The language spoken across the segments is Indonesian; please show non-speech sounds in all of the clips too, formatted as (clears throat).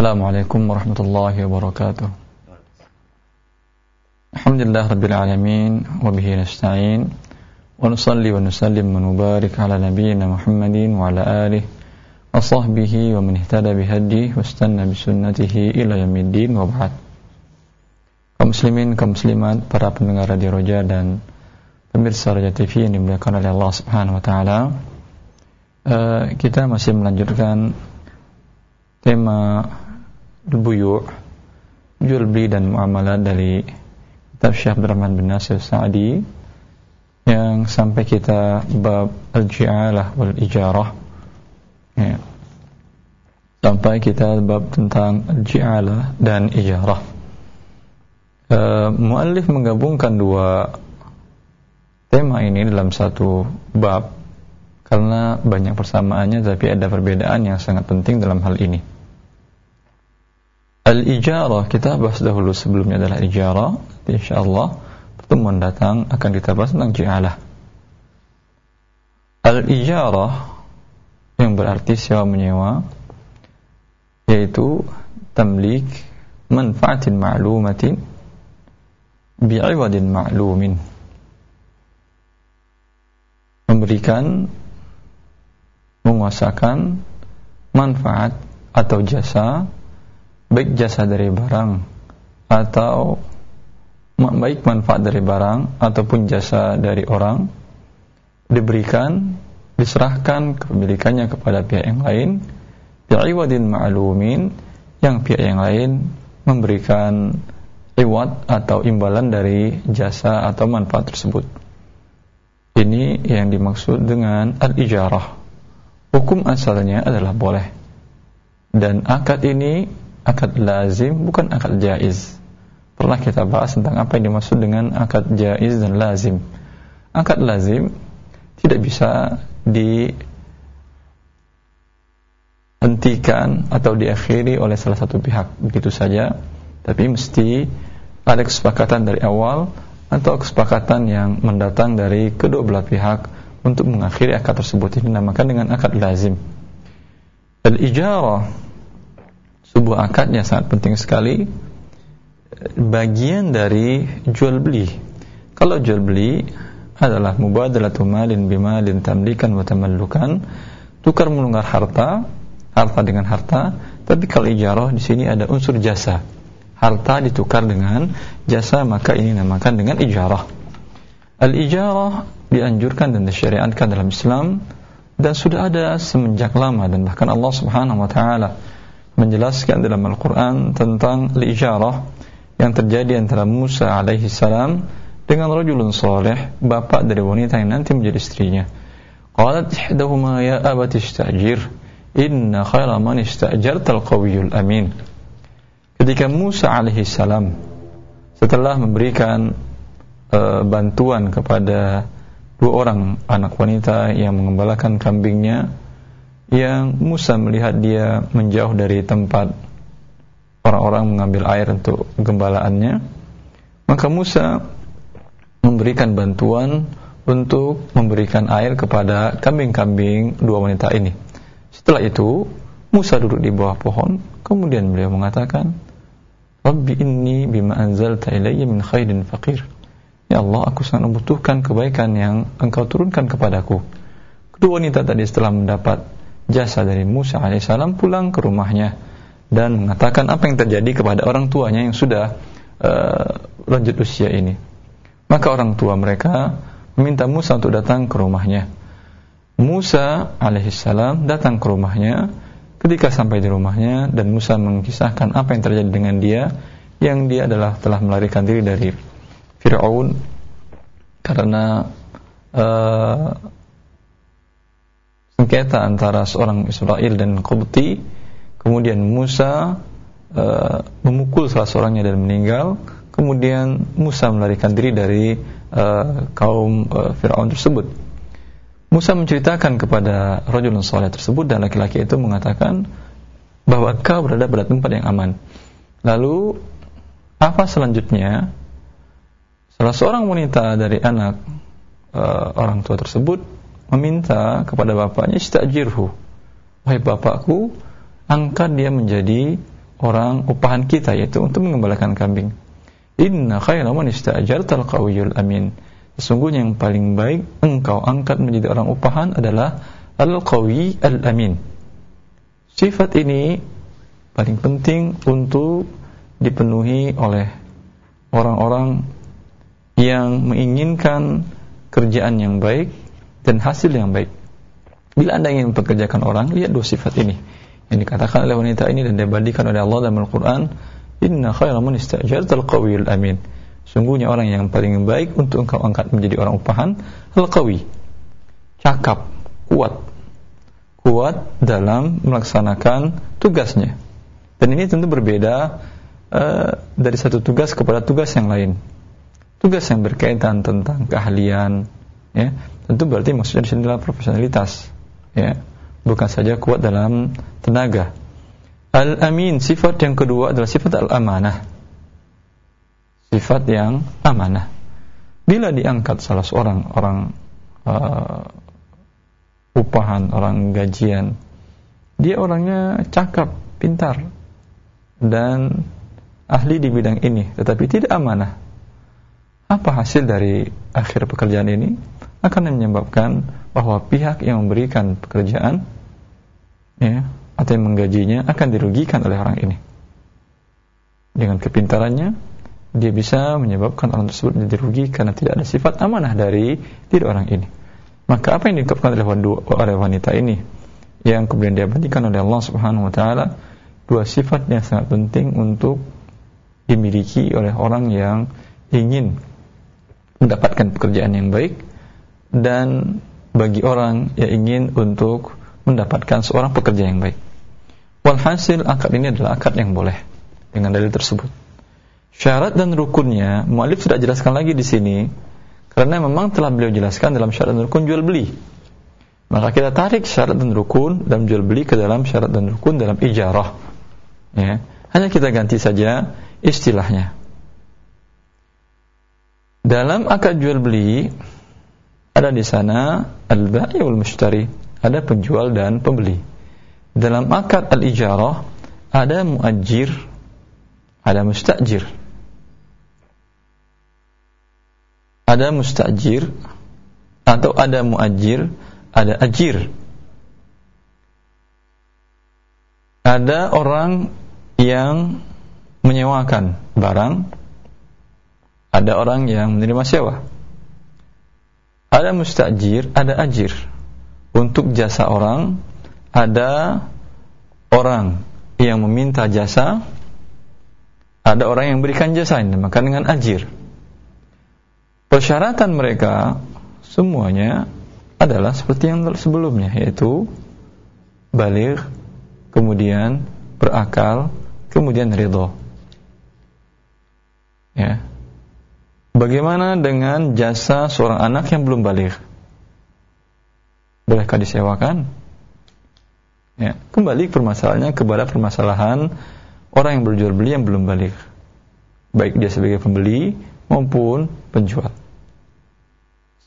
السلام عليكم ورحمة الله وبركاته الحمد لله رب العالمين وبه نستعين ونصلي ونسلم ونبارك على نبينا محمد وعلى آله وصحبه ومن اهتدى بهديه واستنى بسنته إلى يوم الدين وبعد kaum muslimin, kaum muslimat, para pendengar Radio Roja dan pemirsa Roja TV yang dimuliakan oleh Allah Subhanahu wa taala. Uh, kita masih melanjutkan tema buyu' jual beli dan muamalah dari kitab Syekh Abdurrahman bin Nasir Sa'di yang sampai kita bab al-ji'alah wal ijarah. Ya. sampai kita bab tentang al-ji'alah dan ijarah. Uh, muallif menggabungkan dua tema ini dalam satu bab karena banyak persamaannya tapi ada perbedaan yang sangat penting dalam hal ini Al-ijarah kita bahas dahulu sebelumnya adalah ijarah. Insyaallah pertemuan datang akan kita bahas tentang ji'alah. Al-ijarah yang berarti sewa menyewa yaitu tamlik manfaatin ma'lumatin bi'iwadin ma'lumin memberikan menguasakan manfaat atau jasa baik jasa dari barang atau baik manfaat dari barang ataupun jasa dari orang diberikan diserahkan kepemilikannya kepada pihak yang lain bi'iwadin ma'lumin yang pihak yang lain memberikan iwad atau imbalan dari jasa atau manfaat tersebut. Ini yang dimaksud dengan al-ijarah. Hukum asalnya adalah boleh. Dan akad ini akad lazim bukan akad jaiz. Pernah kita bahas tentang apa yang dimaksud dengan akad jaiz dan lazim. Akad lazim tidak bisa dihentikan atau diakhiri oleh salah satu pihak begitu saja, tapi mesti ada kesepakatan dari awal atau kesepakatan yang mendatang dari kedua belah pihak untuk mengakhiri akad tersebut ini dinamakan dengan akad lazim. Al-ijarah sebuah akad yang sangat penting sekali. Bagian dari jual beli. Kalau jual beli adalah mubadalatu malin bimalin tamlikan wa tamallukan. Tukar menukar harta harta dengan harta. Tapi kalau ijarah di sini ada unsur jasa. Harta ditukar dengan jasa maka ini namakan dengan ijarah. Al ijarah dianjurkan dan disyariatkan dalam Islam. Dan sudah ada semenjak lama dan bahkan Allah Subhanahu wa taala menjelaskan dalam Al-Quran tentang lijarah yang terjadi antara Musa alaihi salam dengan rajulun saleh, bapak dari wanita yang nanti menjadi istrinya. Qalat ihdahuma ya abati istajir inna khaira man istajarta al-qawiyul amin. Ketika Musa alaihi salam setelah memberikan uh, bantuan kepada dua orang anak wanita yang mengembalakan kambingnya yang Musa melihat dia menjauh dari tempat orang-orang mengambil air untuk gembalaannya maka Musa memberikan bantuan untuk memberikan air kepada kambing-kambing dua wanita ini. Setelah itu Musa duduk di bawah pohon. Kemudian beliau mengatakan Rabbi inni bima anzalta ilayya min khairin faqir. Ya Allah aku sangat membutuhkan kebaikan yang engkau turunkan kepadaku. Kedua wanita tadi setelah mendapat jasa dari Musa alaihissalam pulang ke rumahnya dan mengatakan apa yang terjadi kepada orang tuanya yang sudah uh, lanjut usia ini. Maka orang tua mereka meminta Musa untuk datang ke rumahnya. Musa alaihissalam datang ke rumahnya. Ketika sampai di rumahnya dan Musa mengisahkan apa yang terjadi dengan dia, yang dia adalah telah melarikan diri dari Fir'aun karena uh, sengketa antara seorang Israel dan Qibti kemudian Musa uh, memukul salah seorangnya dan meninggal. Kemudian Musa melarikan diri dari uh, kaum uh, Fir'aun tersebut. Musa menceritakan kepada rajulun saleh tersebut dan laki-laki itu mengatakan bahwa kau berada pada tempat yang aman. Lalu apa selanjutnya? Salah seorang wanita dari anak uh, orang tua tersebut meminta kepada bapaknya istajirhu wahai bapakku angkat dia menjadi orang upahan kita yaitu untuk mengembalikan kambing. Inna khayra man ista'jartal qawiyul amin. Sesungguhnya yang paling baik engkau angkat menjadi orang upahan adalah al-qawi al-amin. Sifat ini paling penting untuk dipenuhi oleh orang-orang yang menginginkan kerjaan yang baik dan hasil yang baik. Bila Anda ingin mempekerjakan orang, lihat dua sifat ini. Yang dikatakan oleh wanita ini dan dibandingkan oleh Allah dalam Al-Quran, Inna khairan man istajartal qawiyul amin. Sungguhnya orang yang paling baik untuk engkau angkat menjadi orang upahan al-qawi. Cakap, kuat. Kuat dalam melaksanakan tugasnya. Dan ini tentu berbeda uh, dari satu tugas kepada tugas yang lain. Tugas yang berkaitan tentang keahlian, ya, tentu berarti maksudnya di adalah profesionalitas, ya, bukan saja kuat dalam tenaga. Al-amin sifat yang kedua adalah sifat al-amanah sifat yang amanah. Bila diangkat salah seorang orang uh, upahan, orang gajian, dia orangnya cakap, pintar, dan ahli di bidang ini, tetapi tidak amanah. Apa hasil dari akhir pekerjaan ini? Akan menyebabkan bahwa pihak yang memberikan pekerjaan ya, atau yang menggajinya akan dirugikan oleh orang ini. Dengan kepintarannya, dia bisa menyebabkan orang tersebut menjadi rugi karena tidak ada sifat amanah dari diri orang ini. Maka apa yang diungkapkan oleh, oleh wanita ini yang kemudian dia bandingkan oleh Allah Subhanahu wa taala dua sifat yang sangat penting untuk dimiliki oleh orang yang ingin mendapatkan pekerjaan yang baik dan bagi orang yang ingin untuk mendapatkan seorang pekerja yang baik. Walhasil akad ini adalah akad yang boleh dengan dalil tersebut. Syarat dan rukunnya, mualif tidak jelaskan lagi di sini karena memang telah beliau jelaskan dalam syarat dan rukun jual beli. Maka kita tarik syarat dan rukun dalam jual beli ke dalam syarat dan rukun dalam ijarah. Ya. Hanya kita ganti saja istilahnya. Dalam akad jual beli ada di sana al-bai' wal mushtari, ada penjual dan pembeli. Dalam akad al-ijarah ada muajir, ada mustajir. ada mustajir atau ada muajir, ada ajir. Ada orang yang menyewakan barang, ada orang yang menerima sewa. Ada mustajir, ada ajir. Untuk jasa orang, ada orang yang meminta jasa, ada orang yang berikan jasa ini, maka dengan ajir. Persyaratan mereka semuanya adalah seperti yang sebelumnya yaitu balik kemudian berakal kemudian ridho. Ya bagaimana dengan jasa seorang anak yang belum balik? Bolehkah disewakan? Ya kembali permasalahannya kepada permasalahan orang yang berjual beli yang belum balik. Baik dia sebagai pembeli maupun penjual.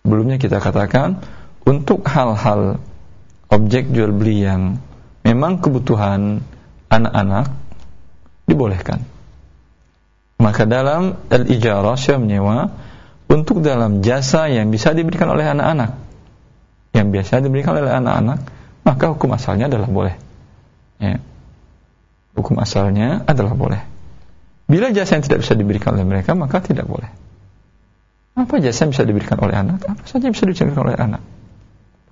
Sebelumnya kita katakan untuk hal-hal objek jual beli yang memang kebutuhan anak-anak dibolehkan. Maka dalam al-ijarah sewa menyewa untuk dalam jasa yang bisa diberikan oleh anak-anak yang biasa diberikan oleh anak-anak maka hukum asalnya adalah boleh. Ya. Hukum asalnya adalah boleh. Bila jasa yang tidak bisa diberikan oleh mereka maka tidak boleh. Apa jasa yang bisa diberikan oleh anak? Apa saja yang bisa diberikan oleh anak?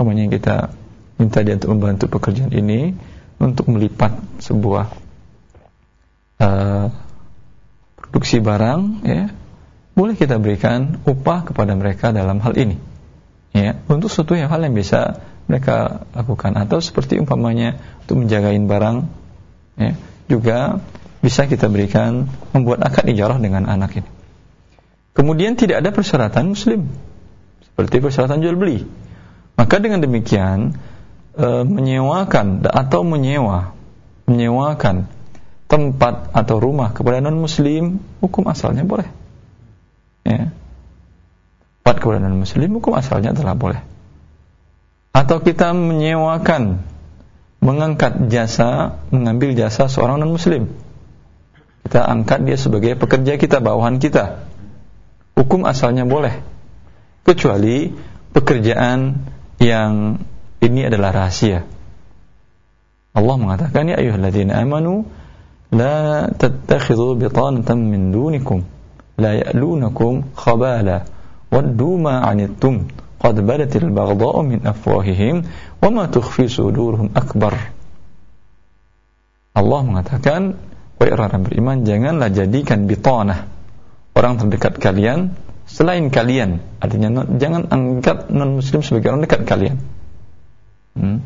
Pokoknya kita minta dia untuk membantu pekerjaan ini untuk melipat sebuah uh, produksi barang, ya, boleh kita berikan upah kepada mereka dalam hal ini, ya, untuk suatu yang hal yang bisa mereka lakukan atau seperti umpamanya untuk menjagain barang, ya, juga bisa kita berikan membuat akad ijarah dengan anak ini. Kemudian tidak ada persyaratan muslim seperti persyaratan jual beli. Maka dengan demikian e, menyewakan atau menyewa menyewakan tempat atau rumah kepada non muslim hukum asalnya boleh. Ya. Tempat kepada non muslim hukum asalnya adalah boleh. Atau kita menyewakan mengangkat jasa, mengambil jasa seorang non muslim kita angkat dia sebagai pekerja kita, bawahan kita. Hukum asalnya boleh. Kecuali pekerjaan yang ini adalah rahasia. Allah mengatakan ya ayyuhalladzina amanu tattakhidhu bitanatan min dunikum la ya'lunakum khabala waddu ma 'anittum qad badatil baghdha'u min afwahihim wa ma tukhfi sudurhum akbar Allah mengatakan wahai orang beriman janganlah jadikan bitanah orang terdekat kalian selain kalian. Artinya jangan anggap non muslim sebagai orang dekat kalian. Hmm.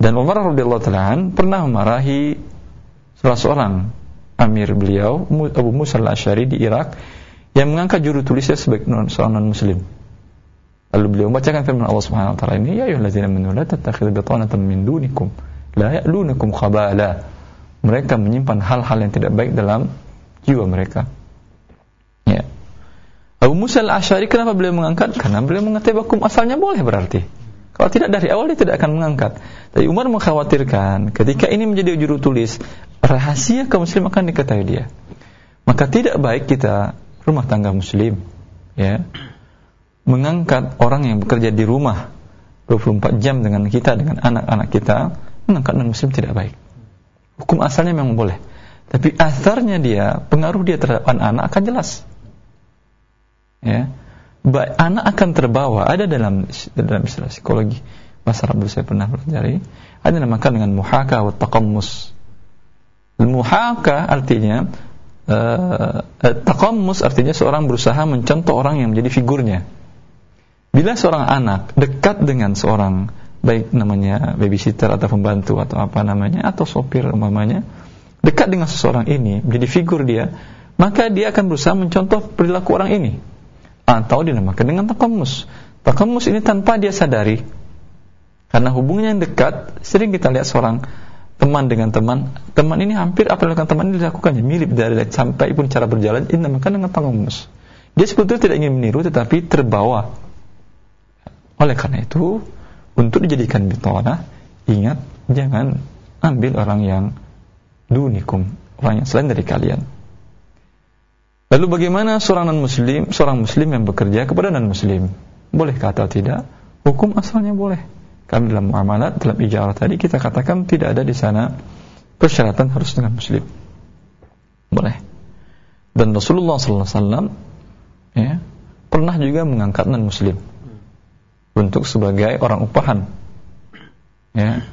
dan Umar radhiyallahu taala pernah memarahi salah seorang amir beliau Abu Musa al-Asy'ari di Irak yang mengangkat juru tulisnya sebagai non, seorang non muslim lalu beliau membacakan firman Allah Subhanahu wa taala ini ya ayyuhallazina amanu la tattakhidhu bitanatan min dunikum la ya'lunukum khabala mereka menyimpan hal-hal yang tidak baik dalam jiwa mereka. Ya. Abu Musa al-Ash'ari kenapa beliau mengangkat? Karena beliau mengatakan hukum asalnya boleh berarti. Kalau tidak dari awal dia tidak akan mengangkat. Tapi Umar mengkhawatirkan ketika ini menjadi juru tulis, rahasia kaum muslim akan diketahui dia. Maka tidak baik kita rumah tangga muslim ya mengangkat orang yang bekerja di rumah 24 jam dengan kita dengan anak-anak kita mengangkat non muslim tidak baik. Hukum asalnya memang boleh. Tapi asarnya dia, pengaruh dia terhadap anak-anak akan jelas. Ya. Baik, anak akan terbawa. Ada dalam dalam istilah psikologi bahasa Arab saya pernah pelajari. Ada namakan dengan muhaka atau taqammus. Muhaka artinya uh, taqammus artinya seorang berusaha mencontoh orang yang menjadi figurnya. Bila seorang anak dekat dengan seorang baik namanya babysitter atau pembantu atau apa namanya atau sopir umpamanya dekat dengan seseorang ini menjadi figur dia maka dia akan berusaha mencontoh perilaku orang ini. Atau dinamakan dengan takamus takamus ini tanpa dia sadari. Karena hubungannya yang dekat sering kita lihat seorang teman dengan teman. Teman ini hampir apa dilakukan teman ini dilakukannya mirip dari sampai pun cara berjalan ini dinamakan dengan takamus dia sebetulnya tidak ingin meniru tetapi terbawa. Oleh karena itu untuk dijadikan bitanah ingat jangan ambil orang yang dunikum orang yang selain dari kalian. Lalu bagaimana seorang non muslim seorang muslim yang bekerja kepada non muslim boleh kata tidak? Hukum asalnya boleh kami dalam muamalat dalam ijarah tadi kita katakan tidak ada di sana persyaratan harus dengan muslim. Boleh. Dan Rasulullah SAW ya, pernah juga mengangkat non muslim untuk sebagai orang upahan. Ya.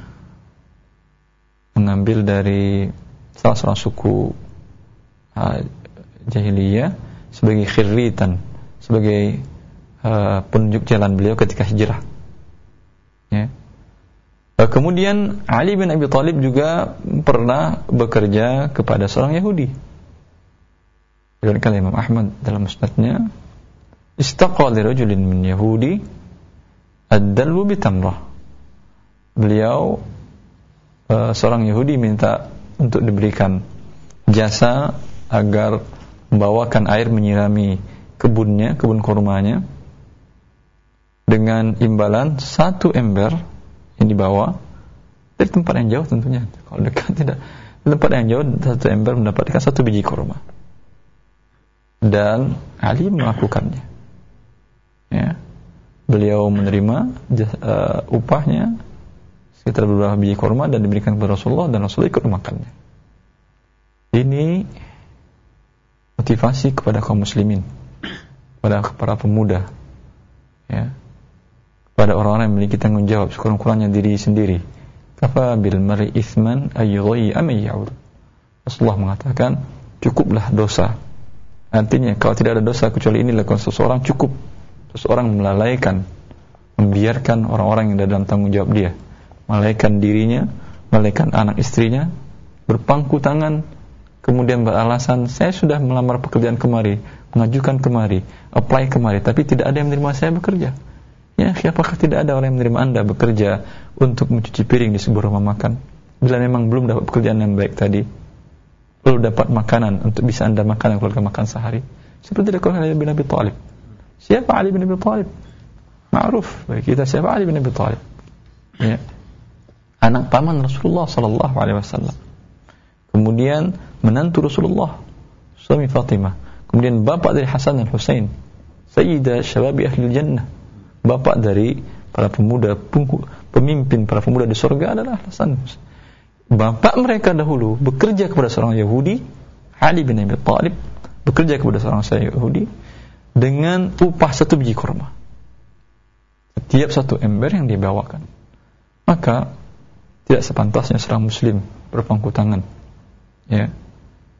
Mengambil dari salah seorang suku uh, jahiliyah sebagai khirritan sebagai uh, penunjuk jalan beliau ketika hijrah ya. Uh, kemudian Ali bin Abi Thalib juga pernah bekerja kepada seorang Yahudi. Diriwayatkan Imam Ahmad dalam musnadnya. Istaqa li rajulin min Yahudi ad-dalwu bitamrah. Beliau uh, seorang Yahudi minta untuk diberikan jasa agar membawakan air menyirami kebunnya, kebun kurmanya dengan imbalan satu ember yang dibawa dari tempat yang jauh tentunya. Kalau dekat (laughs) tidak di tempat yang jauh satu ember mendapatkan satu biji kurma. Dan Ali melakukannya. Ya beliau menerima uh, upahnya sekitar beberapa biji korma dan diberikan kepada Rasulullah dan Rasulullah ikut memakannya. Ini motivasi kepada kaum muslimin, kepada para pemuda, ya, kepada orang-orang yang memiliki tanggung jawab sekurang-kurangnya diri sendiri. Kafa bil mari ithman ayyughi am Rasulullah mengatakan cukuplah dosa. Artinya kalau tidak ada dosa kecuali ini lakukan seseorang cukup seseorang melalaikan membiarkan orang-orang yang dalam tanggung jawab dia melalaikan dirinya melalaikan anak istrinya berpangku tangan kemudian beralasan saya sudah melamar pekerjaan kemari mengajukan kemari apply kemari tapi tidak ada yang menerima saya bekerja ya siapakah tidak ada orang yang menerima anda bekerja untuk mencuci piring di sebuah rumah makan bila memang belum dapat pekerjaan yang baik tadi belum dapat makanan untuk bisa anda makan dan keluarga makan sehari seperti dilakukan oleh Nabi Talib Siapa Ali bin Abi Thalib? Ma'ruf bagi kita siapa Ali bin Abi Thalib? Ya. Anak paman Rasulullah sallallahu alaihi wasallam. Kemudian menantu Rasulullah, suami Fatimah. Kemudian bapak dari Hasan dan Husain, Sayyidah Syababi Ahli Jannah. Bapak dari para pemuda, pemimpin para pemuda di surga adalah Hasan. Bapak mereka dahulu bekerja kepada seorang Yahudi, Ali bin Abi Thalib, bekerja kepada seorang Yahudi dengan upah satu biji kurma. Setiap satu ember yang dibawakan. Maka tidak sepantasnya seorang muslim berpangku tangan. Ya.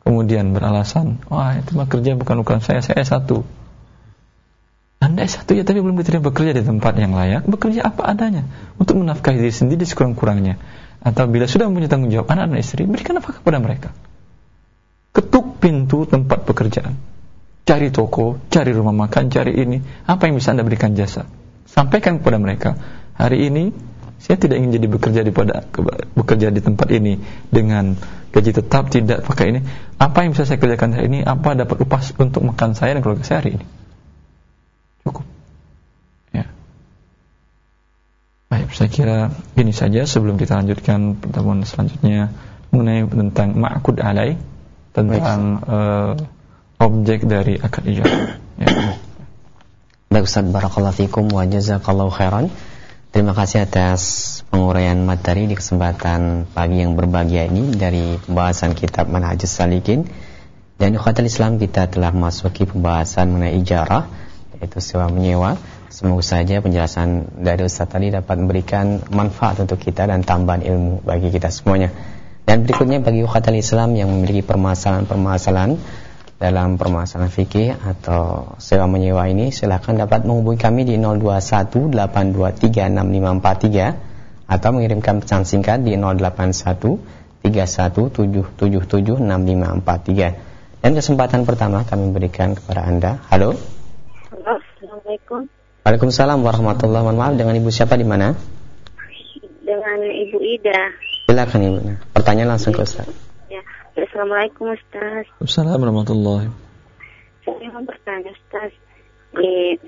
Kemudian beralasan, wah itu mah kerja bukan ukuran saya, saya satu anda S1 ya tapi belum diterima bekerja di tempat yang layak, bekerja apa adanya untuk menafkahi diri sendiri sekurang-kurangnya. Atau bila sudah mempunyai tanggung jawab anak dan istri, berikan nafkah kepada mereka. Ketuk pintu tempat pekerjaan. Cari toko, cari rumah makan, cari ini. Apa yang bisa Anda berikan jasa? Sampaikan kepada mereka, hari ini saya tidak ingin jadi bekerja di pada bekerja di tempat ini dengan gaji tetap tidak pakai ini. Apa yang bisa saya kerjakan hari ini? Apa dapat upah untuk makan saya dan keluarga saya hari ini? Cukup. Ya. Baik, saya kira ini saja sebelum kita lanjutkan pertemuan selanjutnya mengenai tentang ma'kud alai tentang uh, objek dari akad ijazah. Ya. Baik Ustaz Barakallahu Fikum wa Jazakallahu Khairan Terima kasih atas penguraian materi di kesempatan pagi yang berbahagia ini Dari pembahasan kitab Manhajus Salikin Dan di Islam kita telah masuki pembahasan mengenai ijarah yaitu sewa menyewa. Semoga saja penjelasan dari Ustaz tadi dapat memberikan manfaat untuk kita dan tambahan ilmu bagi kita semuanya. Dan berikutnya bagi ukhatan Islam yang memiliki permasalahan-permasalahan dalam permasalahan fikih atau sewa menyewa ini silakan dapat menghubungi kami di 0218236543 atau mengirimkan pesan singkat di 081317776543. Dan kesempatan pertama kami berikan kepada Anda. Halo. Assalamualaikum. Waalaikumsalam warahmatullahi wabarakatuh. Dengan Ibu siapa di mana? Dengan Ibu Ida. Silakan Ibu. Pertanyaan langsung ke Ustaz. Ya. Assalamualaikum Ustaz. Assalamualaikum warahmatullahi Saya mau bertanya Ustaz. Eh,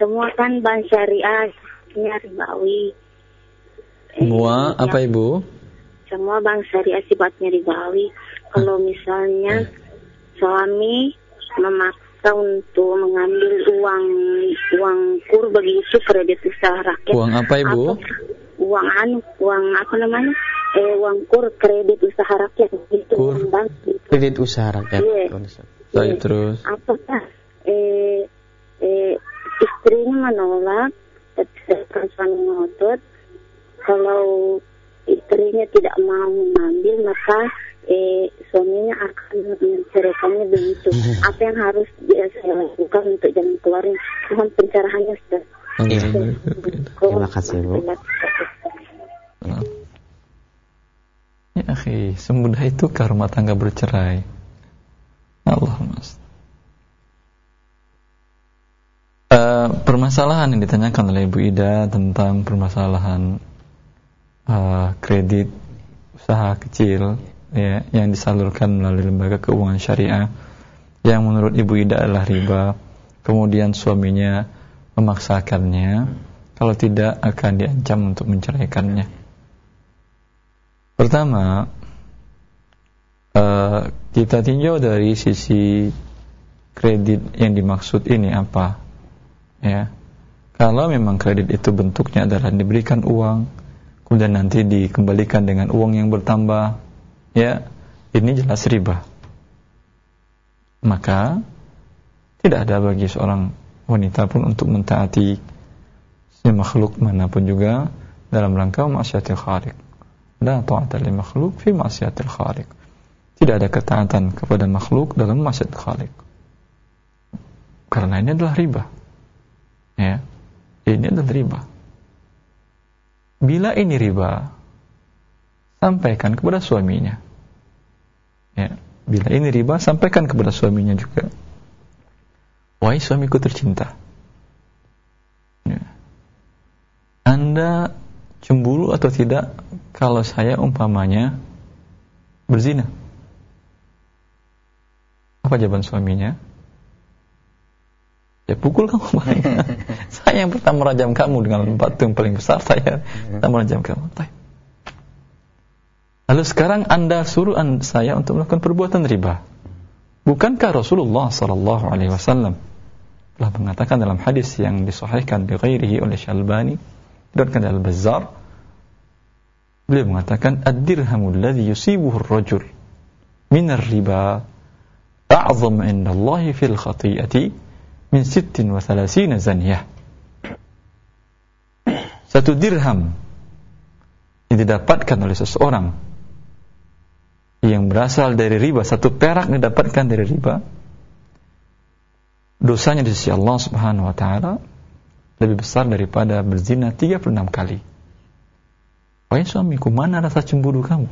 semua kan bank syariah punya ribawi. Eh, semua apa Ibu? Semua bank syariah sifatnya ribawi. Kalau misalnya suami memaksa kita untuk mengambil uang uang kur begitu kredit usaha rakyat. Uang apa ibu? Atau uang anu, uang apa namanya? Eh, uang kur kredit usaha rakyat itu kur. bank. Gitu. Kredit usaha rakyat. Iya. Saya terus. Apakah eh, eh, istrinya menolak, tapi suami ngotot, kalau istrinya tidak mau mengambil maka eh, suaminya akan menceraikannya begitu. (laughs) Apa yang harus dia saya lakukan untuk jalan keluarnya? Mohon pencerahannya, Ustaz. Iya. Terima kasih, Bu. Ya, akhi, semudah itu rumah tangga bercerai. Allah mas. Uh, permasalahan yang ditanyakan oleh Ibu Ida tentang permasalahan uh, kredit usaha kecil ya yang disalurkan melalui lembaga keuangan syariah yang menurut Ibu Ida adalah riba. Kemudian suaminya memaksakannya. Kalau tidak akan diancam untuk menceraikannya. Pertama uh, kita tinjau dari sisi kredit yang dimaksud ini apa ya. Kalau memang kredit itu bentuknya adalah diberikan uang kemudian nanti dikembalikan dengan uang yang bertambah. Ya ini jelas riba. Maka tidak ada bagi seorang wanita pun untuk mentaati si makhluk mana pun juga dalam rangka maksiatil khaliq. La ta'ata makhluk fi maksiatil khaliq. Tidak ada ketaatan kepada makhluk dalam maksiat khaliq. Karena ini adalah riba. Ya ini adalah riba bila ini riba sampaikan kepada suaminya. Ya, bila ini riba, sampaikan kepada suaminya juga. Wahai suamiku tercinta. Ya. Anda cemburu atau tidak kalau saya umpamanya berzina? Apa jawaban suaminya? Ya pukul kamu (laughs) saya yang pertama rajam kamu dengan batu yang paling besar saya pertama rajam kamu. Baik. Lalu sekarang Anda suruh saya untuk melakukan perbuatan riba. Bukankah Rasulullah sallallahu alaihi wasallam telah mengatakan dalam hadis yang disahihkan bi ghairihi oleh Syalbani dan Al-Bazzar beliau mengatakan ad-dirhamul ladzi yusibuhu ar-rajul min ar-riba a'zam 'inda Allah fil khati'ati min 36 zaniyah. Satu dirham yang didapatkan oleh seseorang yang berasal dari riba, satu perak didapatkan dari riba, dosanya di sisi Allah Subhanahu wa taala lebih besar daripada berzina 36 kali. Wahai suamiku, mana rasa cemburu kamu?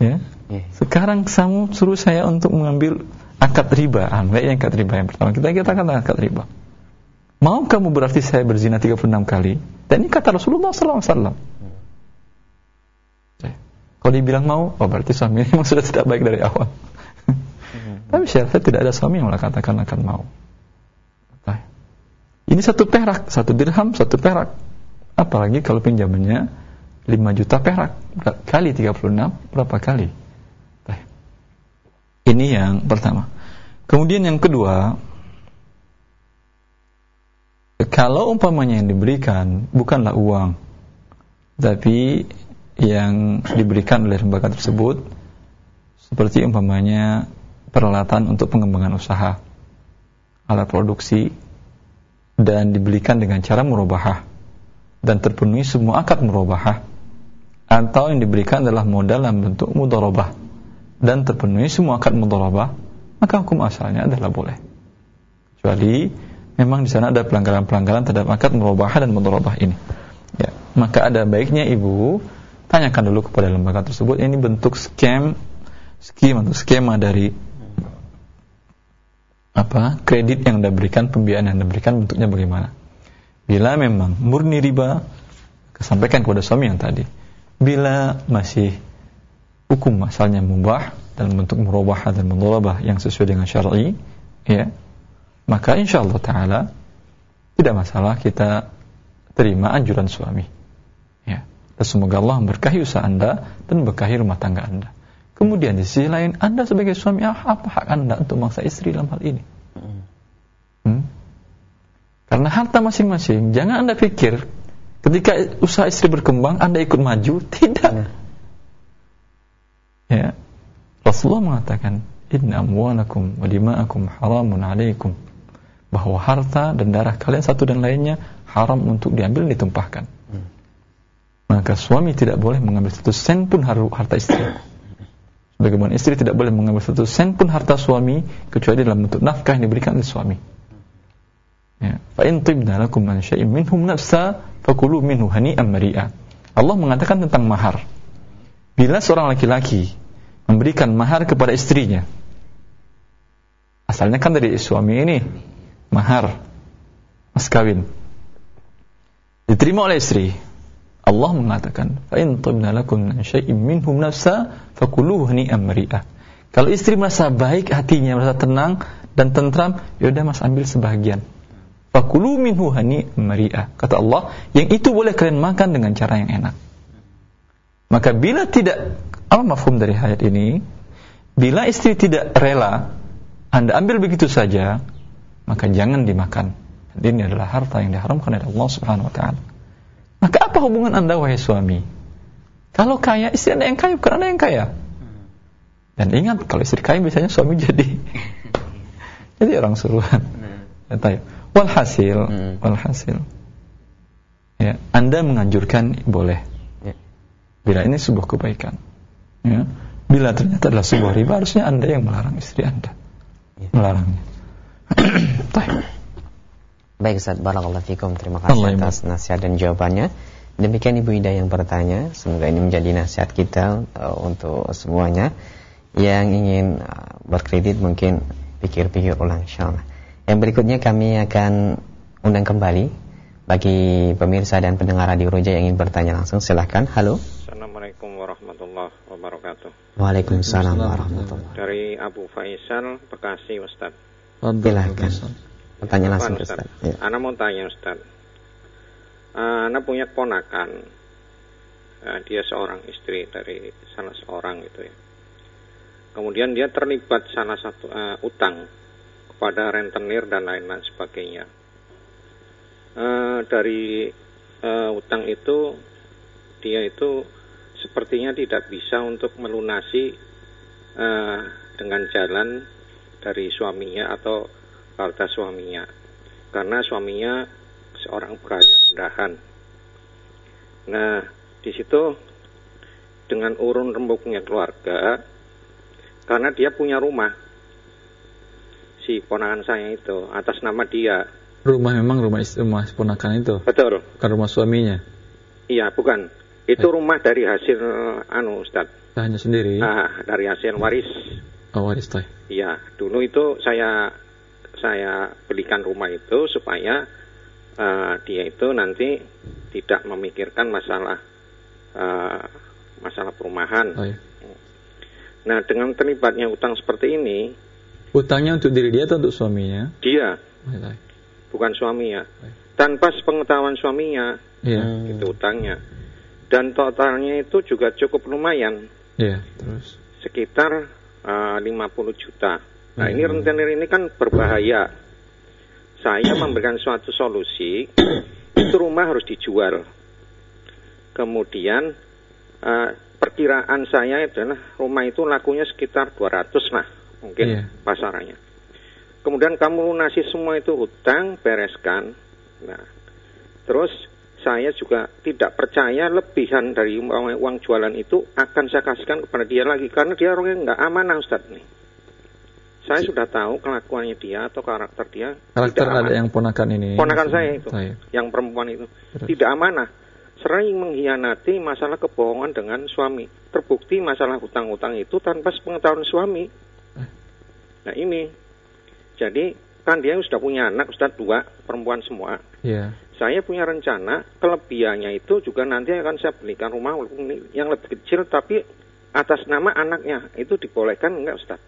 (laughs) ya. Iya. Sekarang kamu suruh saya untuk mengambil akad riba. Ah, enggak yang akad riba yang pertama. Kita kita kata akad riba. Mau kamu berarti saya berzina 36 kali? Dan ini kata Rasulullah SAW. Kalau dibilang mau, oh berarti suami (laughs) memang sudah tidak baik dari awal. Hmm. Tapi syaratnya tidak ada suami yang katakan akan mau. Ini satu perak, satu dirham, satu perak Apalagi kalau pinjamannya 5 juta perak kali 36 berapa kali? Ini yang pertama. Kemudian yang kedua, kalau umpamanya yang diberikan bukanlah uang, tapi yang diberikan oleh lembaga tersebut seperti umpamanya peralatan untuk pengembangan usaha, alat produksi, dan dibelikan dengan cara murabahah dan terpenuhi semua akad murabahah atau yang diberikan adalah modal dalam bentuk mudharabah dan terpenuhi semua akad mudharabah maka hukum asalnya adalah boleh. Kecuali memang di sana ada pelanggaran-pelanggaran terhadap akad murabahah dan mudharabah ini. Ya maka ada baiknya ibu tanyakan dulu kepada lembaga tersebut ini bentuk scam skema atau skema dari apa kredit yang Anda berikan pembiayaan yang Anda berikan bentuknya bagaimana? Bila memang murni riba, kesampaikan kepada suami yang tadi. Bila masih hukum asalnya mubah dalam bentuk murabah dan mudharabah yang sesuai dengan syar'i, ya, maka insya Allah taala tidak masalah kita terima anjuran suami. Ya. Dan semoga Allah memberkahi usaha Anda dan memberkahi rumah tangga Anda. Kemudian di sisi lain, Anda sebagai suami, apa hak Anda untuk mangsa istri dalam hal ini? Hmm? Karena harta masing-masing, jangan Anda pikir ketika usaha istri berkembang Anda ikut maju, tidak. Rasulullah mengatakan, "Inna amwalakum wa dima'akum haramun 'alaikum." Bahwa harta dan darah kalian satu dan lainnya haram untuk diambil dan ditumpahkan. Hmm. Maka suami tidak boleh mengambil satu sen pun harta istri. Bagaimana istri tidak boleh mengambil satu sen pun harta suami kecuali dalam bentuk nafkah yang diberikan oleh suami. Ya. Fa in tibna lakum an syai'in minhum nafsa fakulu minhu hani'an mari'a. Allah mengatakan tentang mahar. Bila seorang laki-laki memberikan mahar kepada istrinya, asalnya kan dari suami ini mahar mas kawin. Diterima oleh istri. Allah mengatakan fa in tibna lakum syai'in minhum nafsa fakuluhu mari'a kalau istri merasa baik hatinya merasa tenang dan tentram ya udah mas ambil sebagian Fakulu minhu hani mari'ah. Kata Allah, yang itu boleh kalian makan dengan cara yang enak. Maka bila tidak, apa mafhum dari ayat ini? Bila istri tidak rela, Anda ambil begitu saja, maka jangan dimakan. Dan ini adalah harta yang diharamkan oleh Allah Subhanahu wa taala. Maka apa hubungan Anda wahai suami? Kalau kaya, istri Anda yang kaya, bukan Anda yang kaya. Dan ingat, kalau istri kaya biasanya suami jadi (laughs) jadi orang suruhan. Ya, Walhasil, hmm. walhasil. Ya, Anda menganjurkan boleh. Ya. Bila ini sebuah kebaikan. Ya. Bila ternyata adalah sebuah riba, harusnya Anda yang melarang istri Anda. Ya. Melarangnya. (coughs) Baik Ustaz, Barakallahu Fikum Terima kasih Allah atas nasihat dan jawabannya Demikian Ibu Ida yang bertanya Semoga ini menjadi nasihat kita uh, Untuk semuanya Yang ingin uh, berkredit mungkin Pikir-pikir ulang insyaAllah yang berikutnya kami akan undang kembali bagi pemirsa dan pendengar Radio Roja yang ingin bertanya langsung silahkan. Halo. Assalamualaikum. Waalaikumsalam warahmatullahi Dari Abu Faisal, Bekasi, Ustaz. Silahkan. Bertanya langsung Ustaz. Ustaz. Ya. Ana mau tanya Ustaz. Uh, Ana punya keponakan. eh, dia seorang istri dari salah seorang gitu ya. Kemudian dia terlibat salah satu uh, utang kepada rentenir dan lain-lain sebagainya. Uh, dari uh, utang itu dia itu sepertinya tidak bisa untuk melunasi uh, dengan jalan dari suaminya atau harta suaminya. Karena suaminya seorang pegawai rendahan. Nah, di situ dengan urun rembuknya keluarga karena dia punya rumah si ponakan saya itu atas nama dia. Rumah memang rumah rumah ponakan itu? Betul. Bukan rumah suaminya? Iya bukan itu rumah dari hasil anu Ustaz hanya sendiri ah dari hasil waris oh waris toh iya dulu itu saya saya belikan rumah itu supaya uh, dia itu nanti tidak memikirkan masalah uh, masalah perumahan oh, iya. Nah, dengan terlibatnya utang seperti ini, utangnya untuk diri dia atau untuk suaminya? Dia, Oh, bukan suaminya. Tanpa sepengetahuan suaminya, Iya. itu utangnya. Dan totalnya itu juga cukup lumayan, Iya, terus. sekitar uh, 50 juta. Nah, ini Hmm. rentenir ini kan berbahaya. Saya memberikan suatu solusi, (coughs) itu rumah harus dijual. Kemudian uh, perkiraan saya adalah rumah itu lakunya sekitar 200 lah mungkin Iya. pasarannya. Kemudian kamu lunasi semua itu hutang, bereskan. Nah, terus saya juga tidak percaya lebihan dari uang, uang jualan itu akan saya kasihkan kepada dia lagi karena dia orangnya nggak amanah Ustadz nih. Saya sudah tahu kelakuannya dia atau karakter dia Karakter ada amanah. yang ponakan ini. Ponakan saya itu, Saya. yang perempuan itu Terus. tidak amanah, sering mengkhianati masalah kebohongan dengan suami. Terbukti masalah hutang-hutang itu tanpa sepengetahuan suami. Eh. Nah ini, jadi kan dia sudah punya anak, sudah dua perempuan semua. Iya. Saya punya rencana kelebihannya itu juga nanti akan saya belikan rumah yang lebih kecil tapi atas nama anaknya itu dibolehkan enggak Ustaz?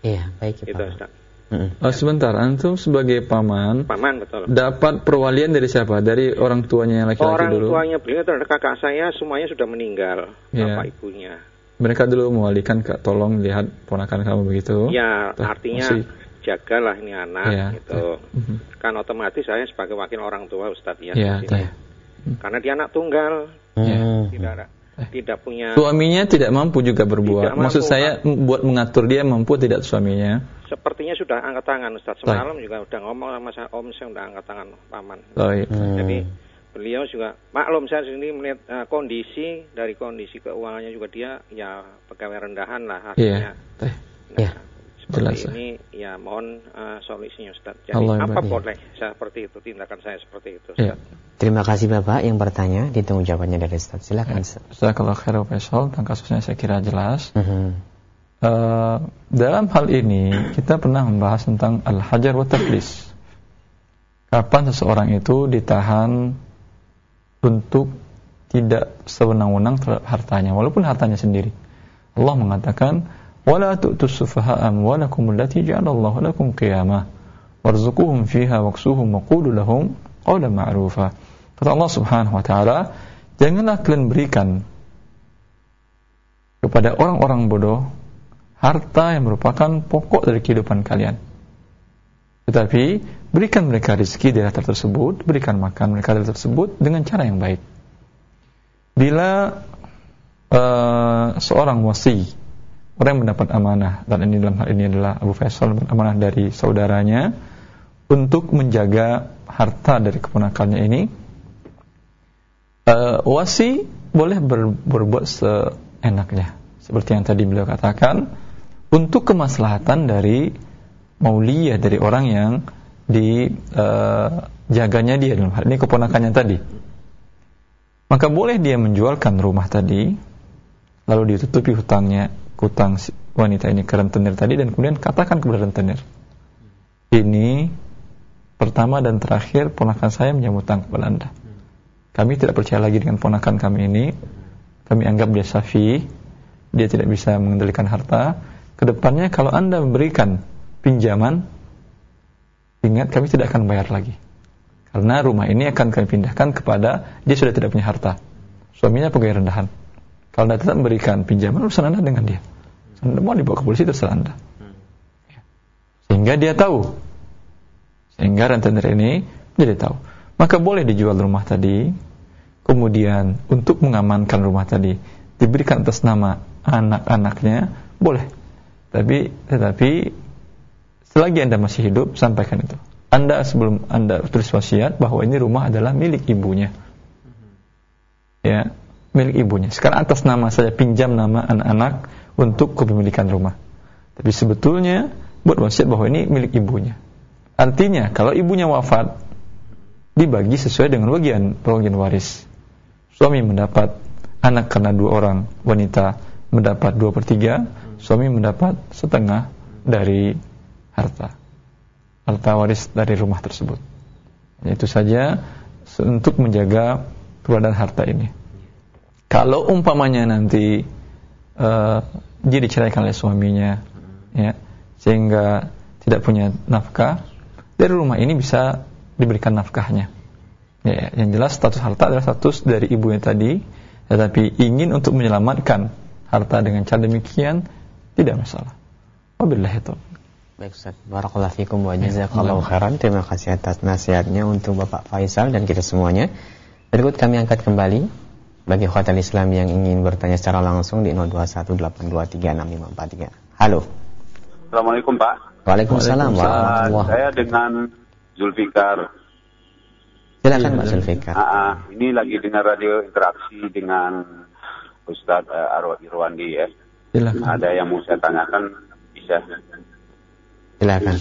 Iya, baik ya Itu. Ustaz. Mm-mm. Oh, sebentar, antum sebagai paman Paman betul. dapat perwalian dari siapa? Dari orang tuanya yang laki-laki Orang dulu. tuanya beliau itu adalah kakak saya semuanya sudah meninggal Iya. bapak ibunya. Mereka dulu mewalikan ke tolong lihat ponakan kamu begitu. Ya Tuh, artinya masih- jagalah ini anak Iya, gitu. Mhm. Kan otomatis saya sebagai wakil orang tua Ustadz ya. Iya, di sini. iya. Karena dia anak tunggal, Iya. Hmm. tidak ada, Eh. tidak punya. Suaminya tidak mampu juga berbuat. Mampu, Maksud saya m- buat mengatur dia mampu tidak suaminya. Sepertinya sudah angkat tangan Ustadz. Baik. Semalam juga udah ngomong sama saya, Om saya udah angkat tangan paman. Oh, iya. Hmm. Jadi beliau juga maklum saya sendiri melihat eh, kondisi dari kondisi keuangannya juga dia ya pegawai rendahan lah Iya. hasilnya. Teh. Nah, Iya. Jelas, ini ya mohon eh, solusinya Ustaz. Jadi Allah apa boleh saya seperti itu tindakan saya seperti itu Iya. Ustaz. Terima kasih Bapak yang bertanya. Ditunggu jawabannya dari Ustaz. Silakan. Ustaz. Saya kalau khair Faisal tentang kasusnya saya kira jelas. Mhm. Eh, dalam hal ini kita pernah membahas tentang al-hajar wa taflis. Kapan seseorang itu ditahan untuk tidak sewenang-wenang terhadap hartanya walaupun hartanya sendiri. Allah mengatakan, "Wala tu'tus sufaha'a amwalakum allati ja'alallahu lakum qiyamah warzuquhum fiha waksuhum wa qulu lahum qawlan ma'rufa." Kata Allah Subhanahu wa taala, janganlah kalian berikan kepada orang-orang bodoh harta yang merupakan pokok dari kehidupan kalian. Tetapi berikan mereka rezeki dari harta tersebut, berikan makan mereka dari tersebut dengan cara yang baik. Bila uh, seorang wasi orang yang mendapat amanah dan ini dalam hal ini adalah Abu Faisal amanah dari saudaranya untuk menjaga harta dari keponakannya ini, uh, wasi boleh ber, berbuat seenaknya. Seperti yang tadi beliau katakan untuk kemaslahatan dari mauliyah dari orang yang dijaganya dia dalam hal ini keponakannya tadi. Maka boleh dia menjualkan rumah tadi lalu ditutupi hutangnya hutang si wanita ini ke rentenir tadi dan kemudian katakan kepada rentenir ini pertama dan terakhir ponakan saya menyambut hutang kepada anda. Kami tidak percaya lagi dengan ponakan kami ini. Kami anggap dia safi dia tidak bisa mengendalikan harta. Ke depannya kalau anda memberikan pinjaman ingat kami tidak akan bayar lagi. Karena rumah ini akan kami pindahkan kepada dia sudah tidak punya harta. Suaminya pegawai rendahan Kalau anda tetap memberikan pinjaman, urusan anda dengan dia. Anda mau dibawa ke polisi terserah anda. Sehingga dia tahu. Sehingga rentenir ini jadi tahu. Maka boleh dijual rumah tadi, kemudian untuk mengamankan rumah tadi diberikan atas nama anak-anaknya, boleh. Tapi tetapi selagi Anda masih hidup, sampaikan itu. Anda sebelum Anda tulis wasiat bahwa ini rumah adalah milik ibunya. Ya, milik ibunya. Sekarang atas nama saya pinjam nama anak-anak untuk kepemilikan rumah. Tapi sebetulnya buat wasiat bahwa ini milik ibunya. Artinya kalau ibunya wafat dibagi sesuai dengan bagian bagian waris. Suami mendapat anak karena dua orang wanita mendapat dua per tiga, suami mendapat setengah dari harta harta waris dari rumah tersebut. Itu saja untuk menjaga keberadaan harta ini. Kalau umpamanya nanti uh, dia diceraikan oleh suaminya, ya, sehingga tidak punya nafkah, dari rumah ini bisa diberikan nafkahnya. Ya, yang jelas status harta adalah status dari ibunya tadi, tetapi ingin untuk menyelamatkan harta dengan cara demikian tidak masalah. Wabillahi taufiq. Baik Ustaz, Barakallahu fikum wa jazakallahu khairan. Terima kasih atas nasihatnya untuk Bapak Faisal dan kita semuanya. Berikut kami angkat kembali bagi khotel Islam yang ingin bertanya secara langsung di 0218236543. Halo. Assalamualaikum Pak. Waalaikumsalam warahmatullahi Saya dengan Zulfikar. Silakan Pak Zulfikar. Ah, ah, ini lagi dengar radio interaksi dengan Ustadz uh, Arwah Irwandi ya. Silakan. Ada yang mau saya tanyakan bisa. Silakan.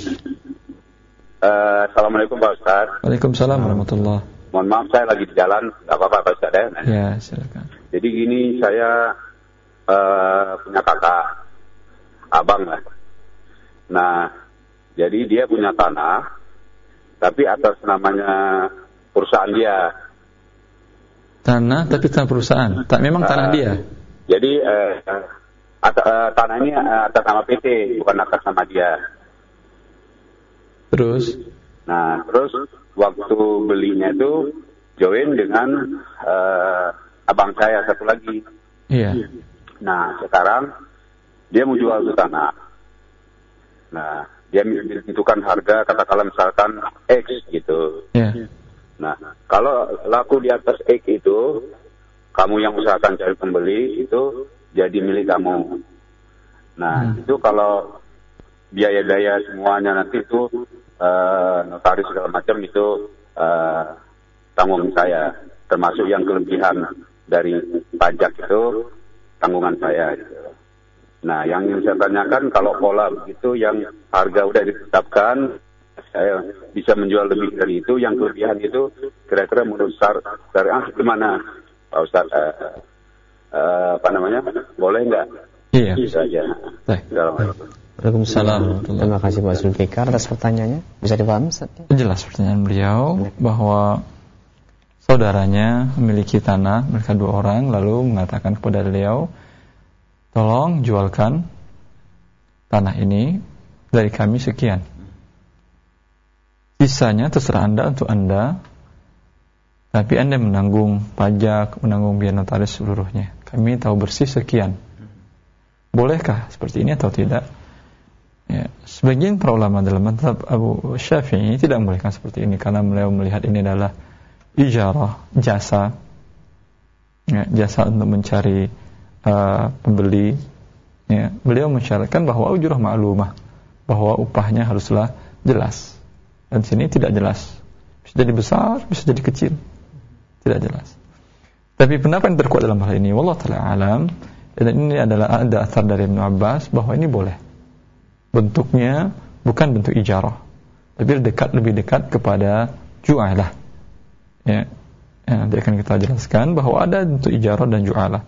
Uh, Assalamualaikum Pak Ustadz. Waalaikumsalam warahmatullahi Mohon maaf saya lagi di jalan, nggak apa-apa Pak Ustadz ya. Ya, silakan. Jadi gini saya uh, punya kakak, abang lah. Nah, jadi dia punya tanah, tapi atas namanya perusahaan dia. Tanah tapi tanah perusahaan. Tak memang tanah Uh, dia. Jadi uh, at- uh, tanah ini atas nama PT, bukan atas nama dia. Terus Nah, terus waktu belinya itu join dengan uh, abang saya satu lagi. iya. Nah, sekarang dia mau jual itu tanah. Nah, dia menentukan harga katakanlah misalkan X gitu. Iya. Nah, kalau laku di atas X itu, kamu yang usahakan cari pembeli itu jadi milik kamu. Nah, Hmm. itu kalau biaya-biaya semuanya nanti itu eh, notaris segala macam itu eh, tanggung saya, termasuk yang kelebihan dari pajak itu tanggungan saya. Gitu. Nah, yang ingin saya tanyakan kalau pola begitu yang harga udah ditetapkan, saya bisa menjual lebih dari itu, yang kelebihan itu kira-kira menurut sar dari ah gimana, Pak Ustaz? Eh, eh, apa namanya? Boleh nggak? Iya. Itu aja. Baik. Assalamualaikum. Waalaikumsalam. Terima kasih Pak Zulfikar atas pertanyaannya. Bisa dipahami Ustaz? Jelas pertanyaan beliau bahwa saudaranya memiliki tanah, mereka dua orang, lalu mengatakan kepada beliau, tolong jualkan tanah ini dari kami sekian. Sisanya terserah Anda untuk Anda, tapi Anda menanggung pajak, menanggung biaya notaris seluruhnya. Kami tahu bersih sekian. Bolehkah seperti ini atau tidak? Ya, sebagian para ulama dalam madhab Abu Syafi'i tidak membolehkan seperti ini karena beliau melihat ini adalah ijarah, jasa, ya, jasa untuk mencari uh, pembeli. Ya, beliau mensyaratkan bahwa ujurah ma'lumah, bahwa upahnya haruslah jelas. Dan sini tidak jelas. Bisa jadi besar, bisa jadi kecil. Tidak jelas. Tapi pendapat yang terkuat dalam hal ini, wallah taala alam, dan ini adalah ada asar dari Ibn Abbas bahwa ini boleh bentuknya bukan bentuk ijarah tapi dekat lebih dekat kepada ju'alah. Ya. ya nanti akan kita jelaskan bahwa ada bentuk ijarah dan ju'alah.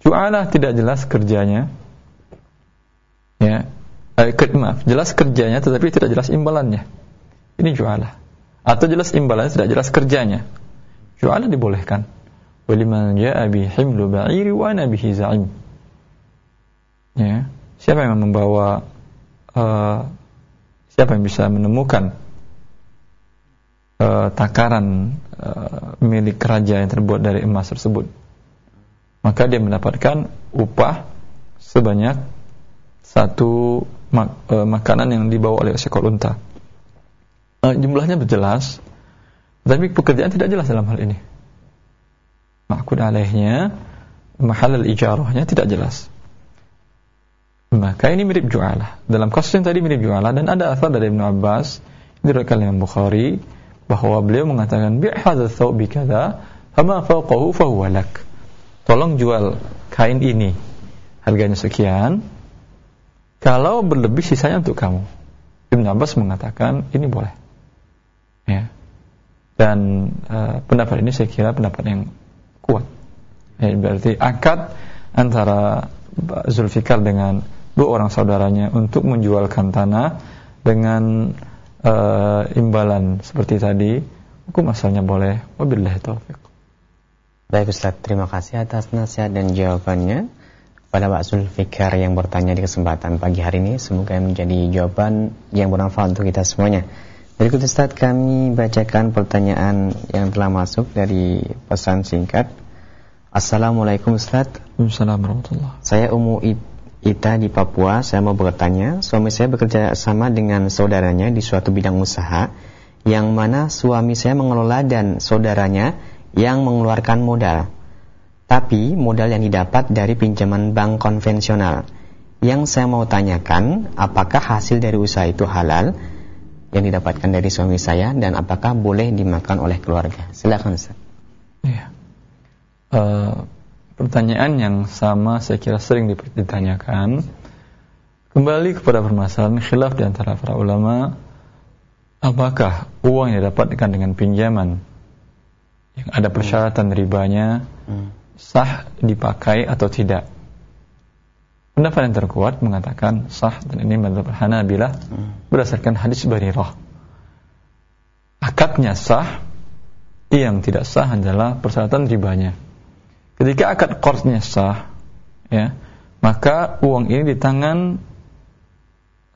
Ju'alah tidak jelas kerjanya. Ya eh, maaf jelas kerjanya tetapi tidak jelas imbalannya. Ini ju'alah. Atau jelas imbalannya tidak jelas kerjanya. Ju'alah dibolehkan. Waliman ja'a bi himlu ba'iri wa ana ya siapa yang membawa uh, siapa yang bisa menemukan uh, takaran uh, milik raja yang terbuat dari emas tersebut maka dia mendapatkan upah sebanyak satu mak makanan yang dibawa oleh seekor unta. E, jumlahnya berjelas, tapi pekerjaan tidak jelas dalam hal ini. Ma'kud alaihnya, mahal al-ijarahnya tidak jelas. Maka ini mirip ju'alah. Dalam kasus yang tadi mirip ju'alah dan ada asal dari Ibn Abbas diriwayatkan oleh Bukhari bahwa beliau mengatakan bi' hadza thawbi kadza fama fawqahu fahuwa lak. Tolong jual kain ini. Harganya sekian. Kalau berlebih sisanya untuk kamu. Ibn Abbas mengatakan ini boleh. Ya. Dan uh, pendapat ini saya kira pendapat yang kuat. Ya, berarti akad antara Zulfikar dengan dua orang saudaranya untuk menjualkan tanah dengan uh, imbalan seperti tadi hukum asalnya boleh wabillahi taufiq Baik Ustaz, terima kasih atas nasihat dan jawabannya pada Pak Zulfikar yang bertanya di kesempatan pagi hari ini. Semoga menjadi jawaban yang bermanfaat untuk kita semuanya. Berikut Ustaz kami bacakan pertanyaan yang telah masuk dari pesan singkat. Assalamualaikum Ustaz. Assalamualaikum warahmatullahi Saya Umu Ita di Papua, saya mau bertanya, suami saya bekerja sama dengan saudaranya di suatu bidang usaha, yang mana suami saya mengelola dan saudaranya yang mengeluarkan modal. Tapi modal yang didapat dari pinjaman bank konvensional. Yang saya mau tanyakan, apakah hasil dari usaha itu halal yang didapatkan dari suami saya dan apakah boleh dimakan oleh keluarga? Silakan Ustaz. Iya. Uh, pertanyaan yang sama saya kira sering ditanyakan. Kembali kepada permasalahan khilaf di antara para ulama apakah uang yang didapatkan dengan pinjaman yang ada persyaratan ribanya sah dipakai atau tidak? Pendapat yang terkuat mengatakan sah dan ini madzhab Hanabilah berdasarkan hadis Barirah. Akadnya sah yang tidak sah adalah persyaratan ribanya Ketika akad qardnya sah, ya, maka uang ini di tangan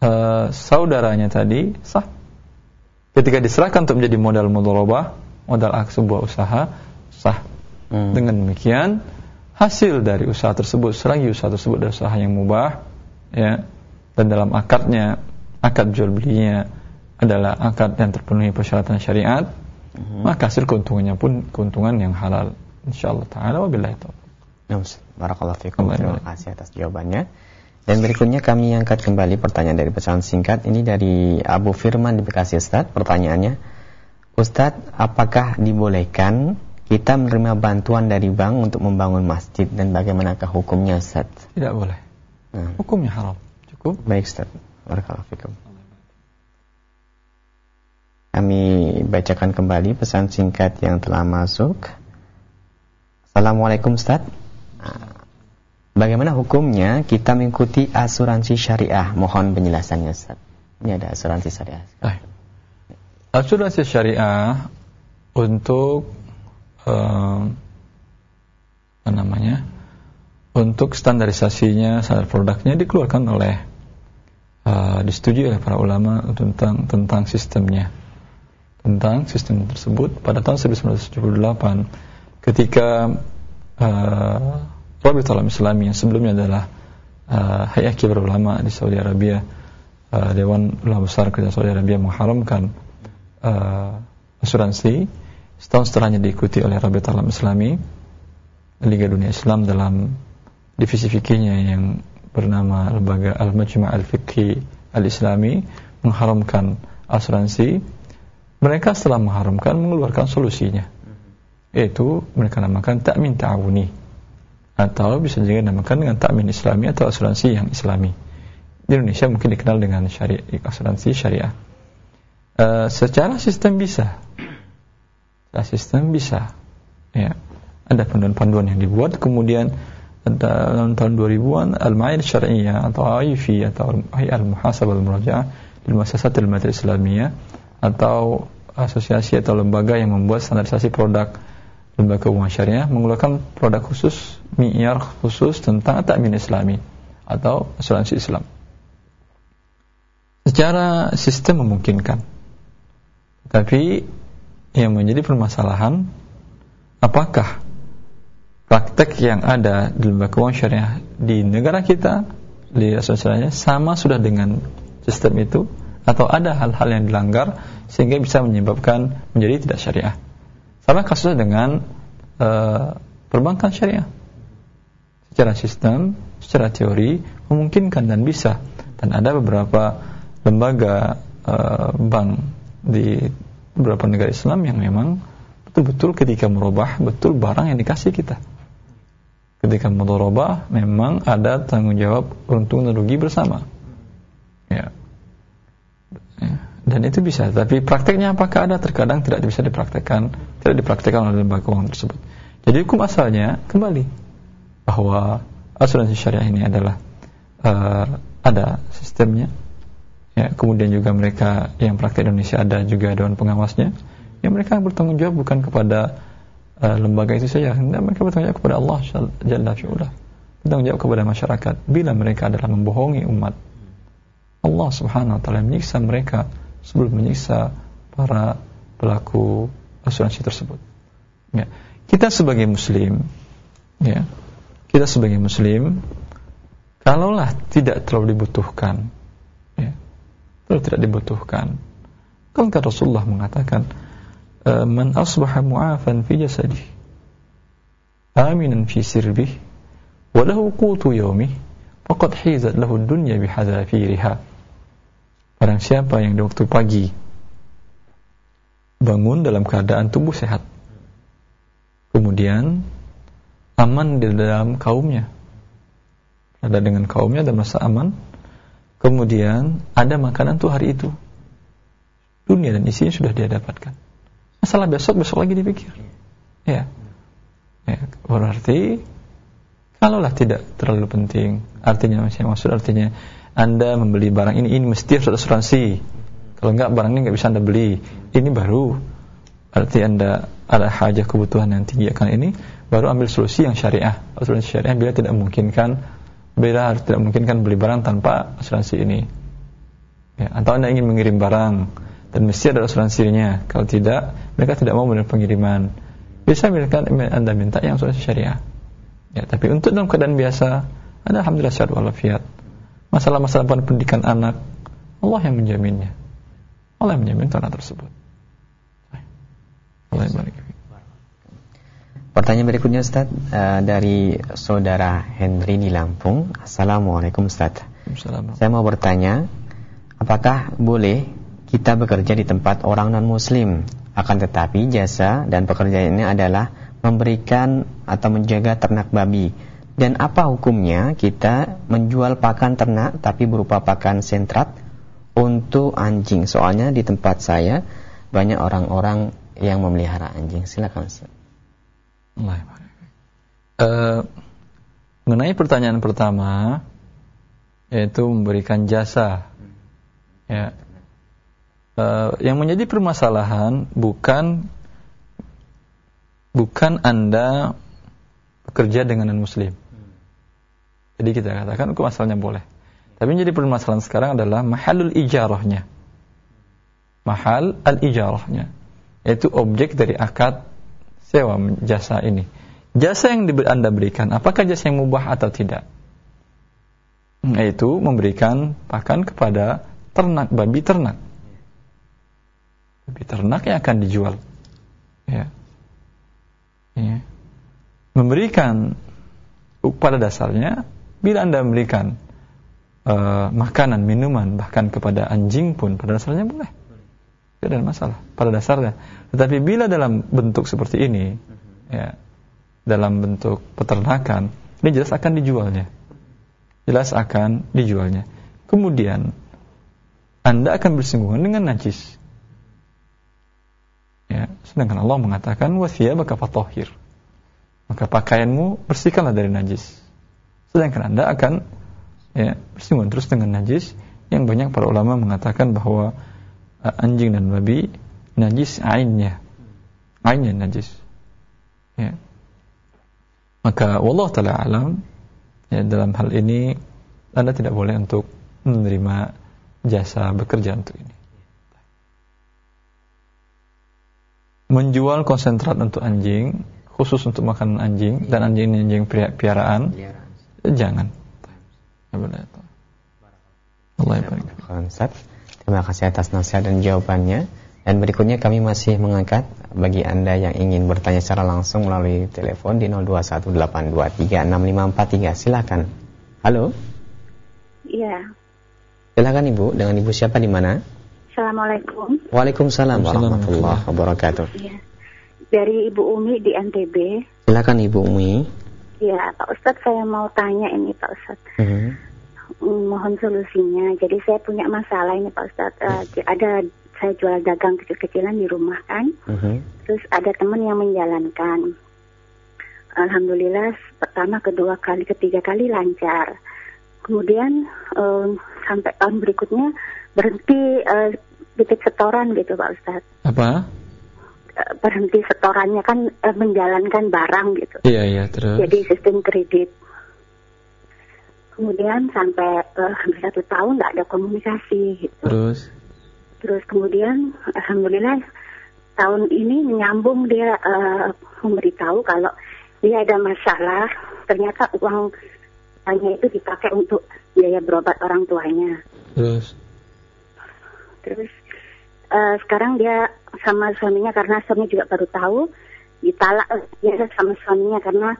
uh, saudaranya tadi sah. Ketika diserahkan untuk menjadi modal mudharabah, modal sebuah usaha sah. Hmm. Dengan demikian, hasil dari usaha tersebut selagi usaha tersebut adalah usaha yang mubah, ya, dan dalam akadnya akad jual belinya adalah akad yang terpenuhi persyaratan syariat, hmm. maka hasil keuntungannya pun keuntungan yang halal insyaallah taala wabillahi taufiq. Barakallahu fikum. Terima kasih atas jawabannya. Dan berikutnya kami angkat kembali pertanyaan dari pesan singkat ini dari Abu Firman di Bekasi Ustaz. Pertanyaannya, Ustaz, apakah dibolehkan kita menerima bantuan dari bank untuk membangun masjid dan bagaimanakah hukumnya Ustaz? Tidak boleh. Nah. Hukumnya haram. Cukup. Baik Ustaz. Barakallahu fikum. Kami bacakan kembali pesan singkat yang telah masuk. Assalamualaikum Ustaz. Bagaimana hukumnya kita mengikuti asuransi syariah? Mohon penjelasannya Ustaz. Ini ada asuransi syariah. Asuransi syariah Untuk um, Apa namanya Untuk standarisasinya Standar produknya dikeluarkan oleh uh, Disetujui oleh para ulama Tentang tentang sistemnya. Tentang sistem tersebut Pada tahun 1978 ketika uh, Rabitaul Islami yang sebelumnya adalah uh, Hayat Kibar Ulama di Saudi Arabia uh, Dewan Ulama Besar Kerajaan Saudi Arabia mengharamkan uh, asuransi setahun setelahnya diikuti oleh Rabitaul Islami Liga Dunia Islam dalam divisi fikihnya yang bernama lembaga Al-Majma' Al-Fiqhi Al-Islami mengharamkan asuransi. Mereka setelah mengharamkan mengeluarkan solusinya yaitu mereka namakan takmin ta'awuni. Atau bisa juga namakan dengan takmin islami atau asuransi yang islami. Di Indonesia mungkin dikenal dengan syariah, asuransi syariah. Uh, secara sistem bisa. Secara sistem bisa. Ya. Ada panduan-panduan yang dibuat. Kemudian dalam tahun 2000-an al-ma'in syariah atau AIFI atau al-muhasabah al-muraja'ah di Muassasat al Islamiyah atau asosiasi atau lembaga yang membuat standarisasi produk lembaga keuangan syariah mengeluarkan produk khusus, mi'yar khusus tentang takmin islami atau asuransi Islam. Secara sistem memungkinkan. Tapi yang menjadi permasalahan apakah praktek yang ada di lembaga keuangan syariah di negara kita di asosiasinya sama sudah dengan sistem itu atau ada hal-hal yang dilanggar sehingga bisa menyebabkan menjadi tidak syariah. Sama kasusnya dengan uh, perbankan syariah. Secara sistem, secara teori memungkinkan dan bisa dan ada beberapa lembaga uh, bank di beberapa negara Islam yang memang betul-betul ketika merubah betul barang yang dikasih kita ketika mudharabah memang ada tanggung jawab untung dan rugi bersama. Ya. ya. Dan itu bisa, tapi prakteknya apakah ada? Terkadang tidak bisa dipraktekkan, tidak dipraktekkan oleh lembaga keuangan tersebut. Jadi hukum asalnya kembali bahwa asuransi syariah ini adalah uh, ada sistemnya. Ya, kemudian juga mereka yang praktek Indonesia ada juga dewan pengawasnya. Yang mereka bertanggung jawab bukan kepada uh, lembaga itu saja dan mereka bertanggung jawab kepada Allah Jalla fi'ula bertanggung jawab kepada masyarakat bila mereka adalah membohongi umat Allah subhanahu wa ta'ala menyiksa mereka sebelum menyiksa para pelaku asuransi tersebut ya. kita sebagai muslim ya kita sebagai muslim kalaulah tidak terlalu dibutuhkan ya, terlalu tidak dibutuhkan kan Rasulullah mengatakan man asbaha mu'afan fi jasadihi aminan fi sirbihi wa lahu qutu yawmihi faqad hizat lahu dunya bihadzafiriha Barang siapa yang di waktu pagi bangun dalam keadaan tubuh sehat kemudian aman di dalam kaumnya ada dengan kaumnya dan masa aman kemudian ada makanan tuh hari itu. Dunia dan isinya sudah dia dapatkan. Masalah besok besok lagi dipikir. Ya, ya berarti kalaulah tidak terlalu penting artinya maksud artinya anda membeli barang ini ini mesti harus asuransi kalau enggak barang ini enggak bisa anda beli ini baru arti anda ada hajah kebutuhan yang tinggi akan ini baru ambil solusi yang syariah asuransi syariah bila tidak memungkinkan bila tidak memungkinkan beli barang tanpa asuransi ini ya, atau anda ingin mengirim barang dan mesti ada asuransinya. Kalau tidak, mereka tidak mau menerima pengiriman. Bisa mereka anda minta yang asuransi syariah. Ya, tapi untuk dalam keadaan biasa, ada alhamdulillah syadu walafiat. Masalah-masalah pendidikan anak, Allah yang menjaminnya. Allah yang menjamin tanah tersebut. Allah yang barik. Pertanyaan berikutnya Ustaz uh, dari saudara Henry di Lampung. Assalamualaikum Ustaz. Saya mau bertanya, apakah boleh kita bekerja di tempat orang non-muslim. Akan tetapi jasa dan pekerjaan ini adalah memberikan atau menjaga ternak babi. Dan apa hukumnya kita menjual pakan ternak tapi berupa pakan sentrat untuk anjing? Soalnya di tempat saya banyak orang-orang yang memelihara anjing. Silakan. Uh, mengenai pertanyaan pertama yaitu memberikan jasa ya uh, yang menjadi permasalahan bukan bukan Anda bekerja dengan non-muslim. Jadi kita katakan hukum asalnya boleh. Tapi jadi permasalahan sekarang adalah mahalul ijarahnya. Mahal al-ijarahnya. Yaitu objek dari akad sewa jasa ini. Jasa yang Anda berikan, apakah jasa yang mubah atau tidak? Yaitu memberikan pakan kepada ternak, babi ternak tapi ternak yang akan dijual. Ya. ya. Memberikan pada dasarnya bila Anda memberikan uh, makanan, minuman bahkan kepada anjing pun pada dasarnya boleh. Tidak ada masalah pada dasarnya. Tetapi bila dalam bentuk seperti ini ya dalam bentuk peternakan ini jelas akan dijualnya. Jelas akan dijualnya. Kemudian Anda akan bersinggungan dengan najis Ya, sedangkan Allah mengatakan fatahhir. Maka pakaianmu bersihkanlah dari najis. Sedangkan Anda akan ya, bersinggungan terus dengan najis yang banyak para ulama mengatakan bahwa uh, anjing dan babi najis ainnya. Ainnya najis. Ya. Maka Allah taala alam ya, dalam hal ini Anda tidak boleh untuk menerima jasa bekerja untuk ini. menjual konsentrat untuk anjing khusus untuk makanan anjing dan anjing ini anjing pi- piaraan, jangan. Allah ya. Terima kasih atas nasihat dan jawabannya. Dan berikutnya kami masih mengangkat bagi Anda yang ingin bertanya secara langsung melalui telepon di 0218236543. Silakan. Halo. Iya. Silakan Ibu, dengan Ibu siapa di mana? Assalamualaikum. Waalaikumsalam Waalaikumsalam warahmatullahi wabarakatuh. Iya. Dari Ibu Umi di NTB. Silakan Ibu Umi. Ya, Pak Ustadz saya mau tanya ini Pak Ustadz. Mhm. Mm, Mohon solusinya. Jadi saya punya masalah ini Pak Ustadz. J- ada saya jual dagang kecil-kecilan di rumah kan. Mhm. Terus ada teman yang menjalankan. Alhamdulillah pertama, kedua kali, ketiga kali lancar. Kemudian eh, sampai tahun berikutnya berhenti eh, titip setoran gitu Pak Ustadz. Apa? Berhenti setorannya kan eh, menjalankan barang gitu. Iya iya terus. Jadi sistem kredit. Kemudian sampai eh, hampir satu tahun nggak ada komunikasi gitu. Terus. Terus kemudian alhamdulillah tahun ini menyambung dia eh, memberitahu kalau dia ada masalah. Ternyata uang hanya itu dipakai untuk biaya berobat orang tuanya. Terus. Terus eh, sekarang dia sama suaminya karena suami juga baru tahu ditalak dia sama suaminya karena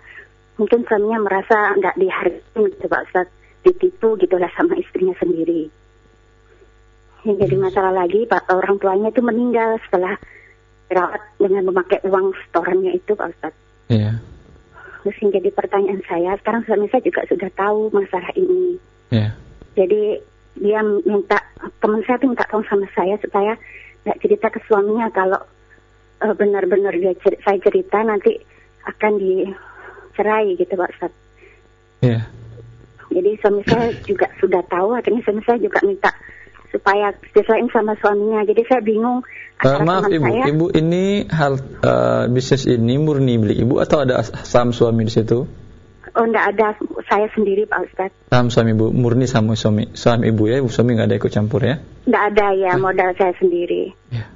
mungkin suaminya merasa nggak dihargai gitu Pak Ustaz ditipu gitulah sama istrinya sendiri. Yang jadi masalah lagi Pak orang tuanya itu meninggal setelah dirawat dengan memakai uang setorannya itu Pak Ustaz. Iya. Terus yang jadi pertanyaan saya sekarang suami saya juga sudah tahu masalah ini. Iya. Jadi dia minta teman saya tuh minta tolong sama saya supaya nggak cerita ke suaminya kalau eh, benar-benar dia cer- saya cerita nanti akan dicerai gitu Pak Ustaz. Iya. Jadi suami saya (clears throat) juga sudah tahu akhirnya suami saya juga minta supaya disesuaikan sama suaminya. Jadi saya bingung antara maaf ibu, saya. ibu ini hal eh, bisnis ini murni milik ibu atau ada saham suami di situ? Oh enggak ada saya sendiri Pak Ustaz. Saham suami ibu murni sama suami suami ibu ya, ibu suami nggak ada ikut campur ya? Enggak ada ya modal saya sendiri. Ya.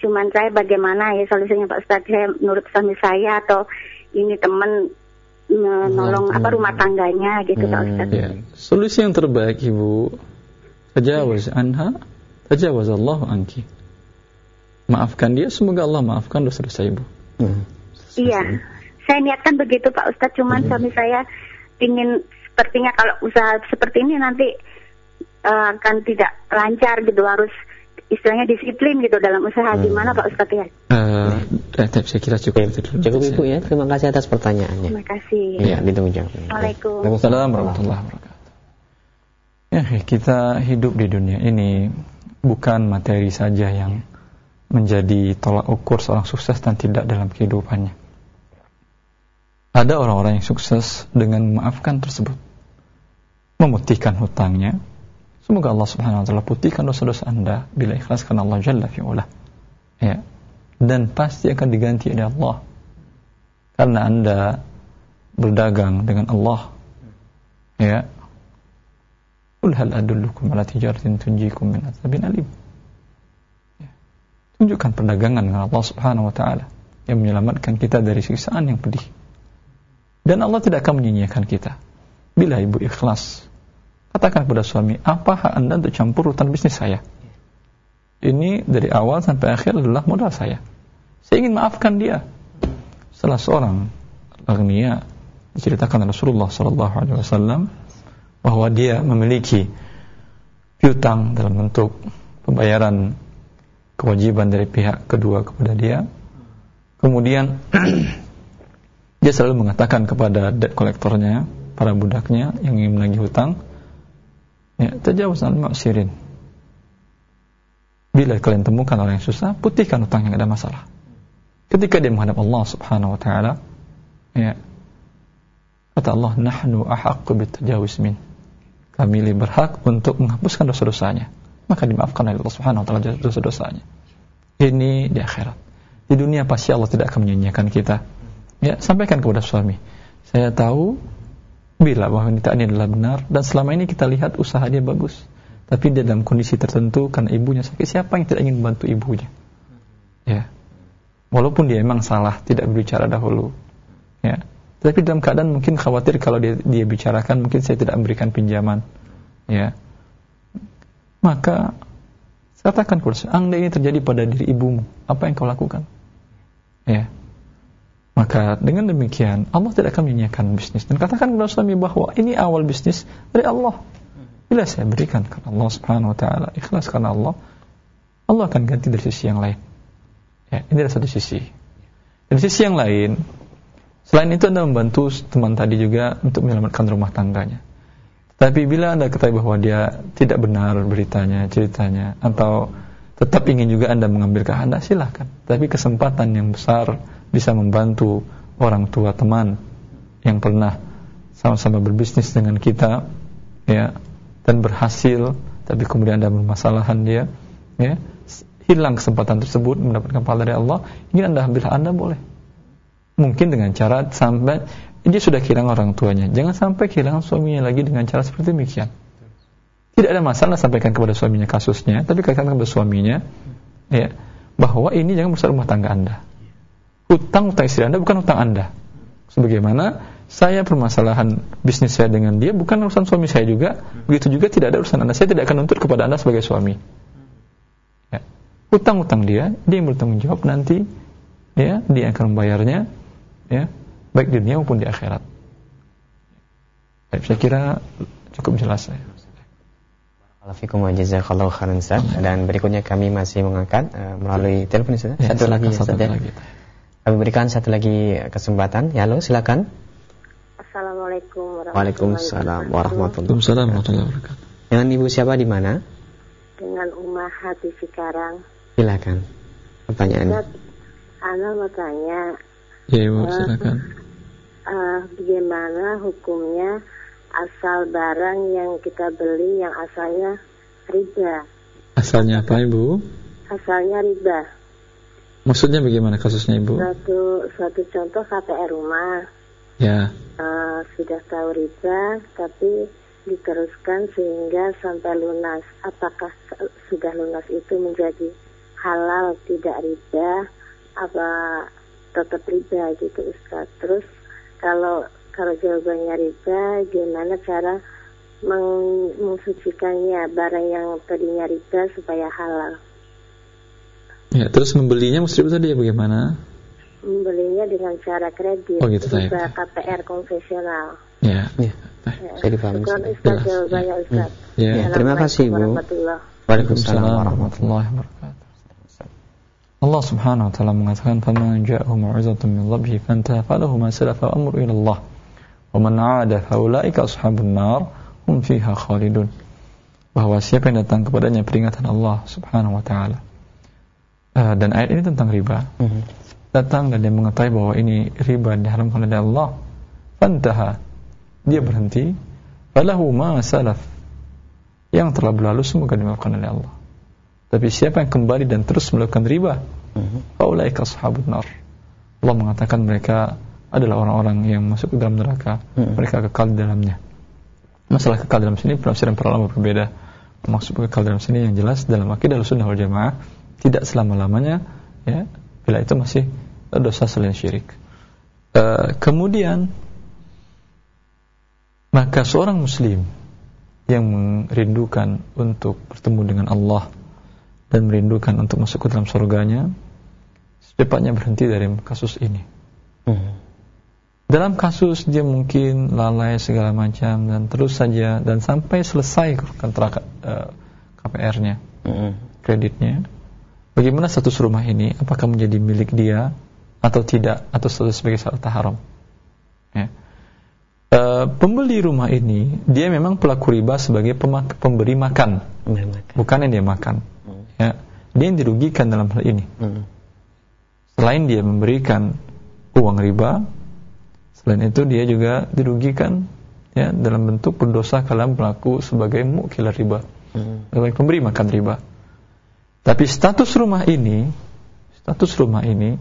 Cuman saya bagaimana ya solusinya Pak Ustaz? Saya menurut suami saya atau ini teman menolong apa rumah tangganya gitu Pak Ustaz. Ya. Solusi yang terbaik ibu tajawaz anha, tajawaz Allah anki. Maafkan dia, semoga Allah maafkan dosa-dosa ibu. Mhm. Iya, saya niatkan begitu Pak Ustadz. Cuman suami saya ingin sepertinya kalau usaha seperti ini nanti eh, akan tidak lancar gitu harus istilahnya disiplin gitu dalam usaha gimana Pak Ustadz ya. Tapi saya kira cukup itu dulu. Cukup Ibu ya. Terima kasih atas pertanyaannya. Terima kasih. Iya, ditunggu jawabannya. Assalamualaikum. Waalaikumsalam warahmatullahi wabarakatuh. Ya, kita hidup di dunia ini bukan materi saja yang menjadi tolak ukur seorang sukses dan tidak dalam kehidupannya. Ada orang-orang yang sukses dengan memaafkan tersebut. Memutihkan hutangnya. Semoga Allah Subhanahu wa taala putihkan dosa-dosa Anda bila ikhlas karena Allah Jalla fi'ula. Ya. Dan pasti akan diganti oleh Allah. Karena Anda berdagang dengan Allah. Ya. Qul hal adullukum ala tijaratin tunjikum min adzabin alim. Ya. Tunjukkan perdagangan dengan Allah Subhanahu wa taala yang menyelamatkan kita dari siksaan yang pedih. Dan Allah tidak akan menyia-nyiakan kita. Bila ibu ikhlas, katakan kepada suami, apa hak anda untuk campur urutan bisnis saya? Ini dari awal sampai akhir adalah modal saya. Saya ingin maafkan dia. Salah seorang agnia diceritakan Rasulullah Sallallahu Alaihi Wasallam bahwa dia memiliki piutang dalam bentuk pembayaran kewajiban dari pihak kedua kepada dia. Kemudian (clears throat) dia selalu mengatakan kepada debt kolektornya, para budaknya yang ingin menagih hutang, ya, tajawuz al maksirin. Bila kalian temukan orang yang susah, putihkan hutang yang ada masalah. Ketika dia menghadap Allah Subhanahu wa taala, ya. Kata Allah, "Nahnu ahaqqu bitajawuz min." Kami lebih berhak untuk menghapuskan dosa-dosanya. Maka dimaafkan oleh Allah Subhanahu wa taala dosa-dosanya. Ini di akhirat. Di dunia pasti Allah tidak akan menyanyiakan kita. Ya, sampaikan kepada suami. Saya tahu bila wanita ini adalah benar dan selama ini kita lihat usaha dia bagus. Tapi dia dalam kondisi tertentu karena ibunya sakit, siapa yang tidak ingin membantu ibunya? Ya. walaupun dia memang salah tidak berbicara dahulu ya tapi dalam keadaan mungkin khawatir kalau dia, dia bicarakan mungkin saya tidak memberikan pinjaman ya maka katakan kursi anda ini terjadi pada diri ibumu apa yang kau lakukan ya maka dengan demikian Allah tidak akan menyanyiakan bisnis. Dan katakan kepada suami bahwa ini awal bisnis dari Allah. Bila saya berikan karena Allah subhanahu wa ta'ala ikhlas karena Allah Allah akan ganti dari sisi yang lain. Ya, ini adalah satu sisi. Dari sisi yang lain Selain itu Anda membantu teman tadi juga untuk menyelamatkan rumah tangganya. Tapi bila Anda ketahui bahwa dia tidak benar beritanya, ceritanya, atau tetap ingin juga Anda mengambil ke Anda, silahkan. Tapi kesempatan yang besar bisa membantu orang tua teman yang pernah sama-sama berbisnis dengan kita, ya, dan berhasil, tapi kemudian Anda bermasalahan dia, ya, hilang kesempatan tersebut mendapatkan pahala dari Allah, ingin Anda ambil Anda boleh mungkin dengan cara sampai dia sudah kehilangan orang tuanya. Jangan sampai kehilangan suaminya lagi dengan cara seperti demikian. Tidak ada masalah sampaikan kepada suaminya kasusnya, tapi katakan kepada suaminya ya bahwa ini jangan merusak rumah tangga Anda. Hutang utang istri Anda bukan hutang Anda. Sebagaimana saya permasalahan bisnis saya dengan dia bukan urusan suami saya juga, begitu juga tidak ada urusan Anda. Saya tidak akan nuntut kepada Anda sebagai suami. Ya. Hutang-hutang dia, dia yang bertanggung jawab nanti ya, dia akan membayarnya ya baik di dunia maupun di akhirat. Saya kira cukup jelas Assalamualaikum warahmatullahi wabarakatuh dan berikutnya kami masih mengangkat uh, melalui telepon Ustaz. Ya, satu lagi satu ya. lagi. Kami berikan satu lagi kesempatan. Ya, halo, silakan. Assalamualaikum warahmatullahi wabarakatuh. Waalaikumsalam warahmatullahi wabarakatuh. Dengan Ibu siapa di mana? Dengan Umar Hati Sekarang. Silakan. Pertanyaan. Ana mau tanya, Ya Ibu, uh, silakan. Uh, bagaimana hukumnya asal barang yang kita beli yang asalnya riba? Asalnya apa Ibu? Asalnya riba. Maksudnya bagaimana kasusnya Ibu? Suatu, suatu contoh KPR rumah. Ya. Uh, sudah tahu riba, tapi diteruskan sehingga sampai lunas. Apakah sudah lunas itu menjadi halal tidak riba? Apa tetap riba gitu Ustaz. Terus kalau kalau jawabannya riba, gimana cara meng mensucikannya barang yang tadinya riba supaya halal? Ya, terus membelinya mesti tadi ya bagaimana? Membelinya dengan cara kredit, oh, gitu, riba KPR konvensional. Ya, ya. ya. Saya dipahami. Ustaz, jawabannya Ustaz. Ya. ya. Terima kasih Bu. Waalaikumsalam warahmatullahi wabarakatuh. Allah Subhanahu wa taala mengatakan faman ja'ahu mau'izatun min rabbih fantaha falahu ma salafa amru ila Allah wa man 'ada fa ulaika ashabun nar hum fiha khalidun. Bahwa siapa yang datang kepadanya peringatan Allah Subhanahu wa taala. Uh, dan ayat ini tentang riba. Mm-hmm. datang dan dia mengetahui bahwa ini riba diharamkan oleh Allah. Fantaha. Dia berhenti. Falahu ma salaf. Yang telah berlalu semoga dimaafkan oleh Allah. Tapi siapa yang kembali dan terus melakukan riba, mhm. faulaika ashabun nar. Allah mengatakan mereka adalah orang-orang yang masuk ke dalam neraka, mhm. mereka kekal di dalamnya. Masalah kekal dalam sini penafsiran para ulama berbeda. Maksud kekal dalam sini yang jelas dalam akidah sunnah wal jamaah tidak selama-lamanya ya bila itu masih dosa selain syirik. Uh, kemudian maka seorang muslim yang merindukan untuk bertemu dengan Allah dan merindukan untuk masuk ke dalam surganya secepatnya berhenti dari kasus ini hmm. Dalam kasus dia mungkin lalai segala macam dan terus saja dan sampai selesai kontrak uh, KPR-nya hmm. kreditnya bagaimana status rumah ini apakah menjadi milik dia atau tidak atau status sebagai harta haram ya. Uh, pembeli rumah ini dia memang pelaku riba sebagai pemberi makan, bukan yang dia makan ya, dia yang dirugikan dalam hal ini. Hmm. Selain dia memberikan uang riba, selain itu dia juga dirugikan ya dalam bentuk berdosa kalau pelaku sebagai mukil riba, hmm. sebagai pemberi makan riba. Tapi status rumah ini, status rumah ini,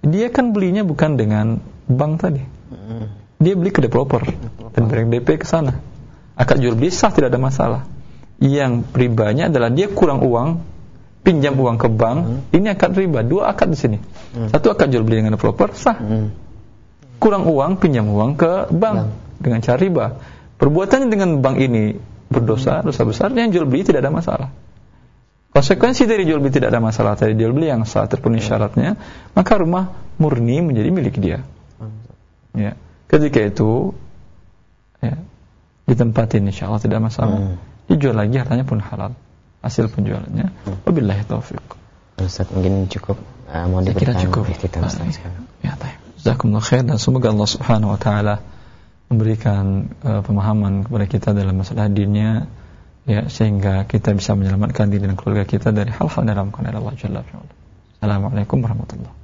dia kan belinya bukan dengan bank tadi. Hmm. Dia beli ke developer dan beri DP ke sana. Akad jual beli sah tidak ada masalah. Yang ribanya adalah dia kurang uang pinjam uang ke bank, hmm. ini akad riba, dua akad di sini. Hmm. Satu akad jual beli dengan developer sah. Hmm. Kurang uang pinjam uang ke bank Bank. dengan cara riba. Perbuatannya dengan bank ini berdosa, dosa besar. Yang jual beli tidak ada masalah. Konsekuensi dari jual beli tidak ada masalah tadi jual beli yang sah terpenuhi syaratnya, maka rumah murni menjadi milik dia. Ya. Ketika itu ya, ditempatin insya Allah tidak masalah. Hmm. Dijual lagi hartanya pun halal. Hasil penjualannya. Wabillahi taufik. Ustaz mungkin cukup uh, mau Saya kira cukup. ikhtitam Ustaz. Ya, taib. Jazakumullah khair dan semoga Allah Subhanahu wa taala memberikan uh, pemahaman kepada kita dalam masalah dinnya ya sehingga kita bisa menyelamatkan diri dan keluarga kita dari hal-hal diharamkan oleh Allah Jalla. Assalamualaikum warahmatullahi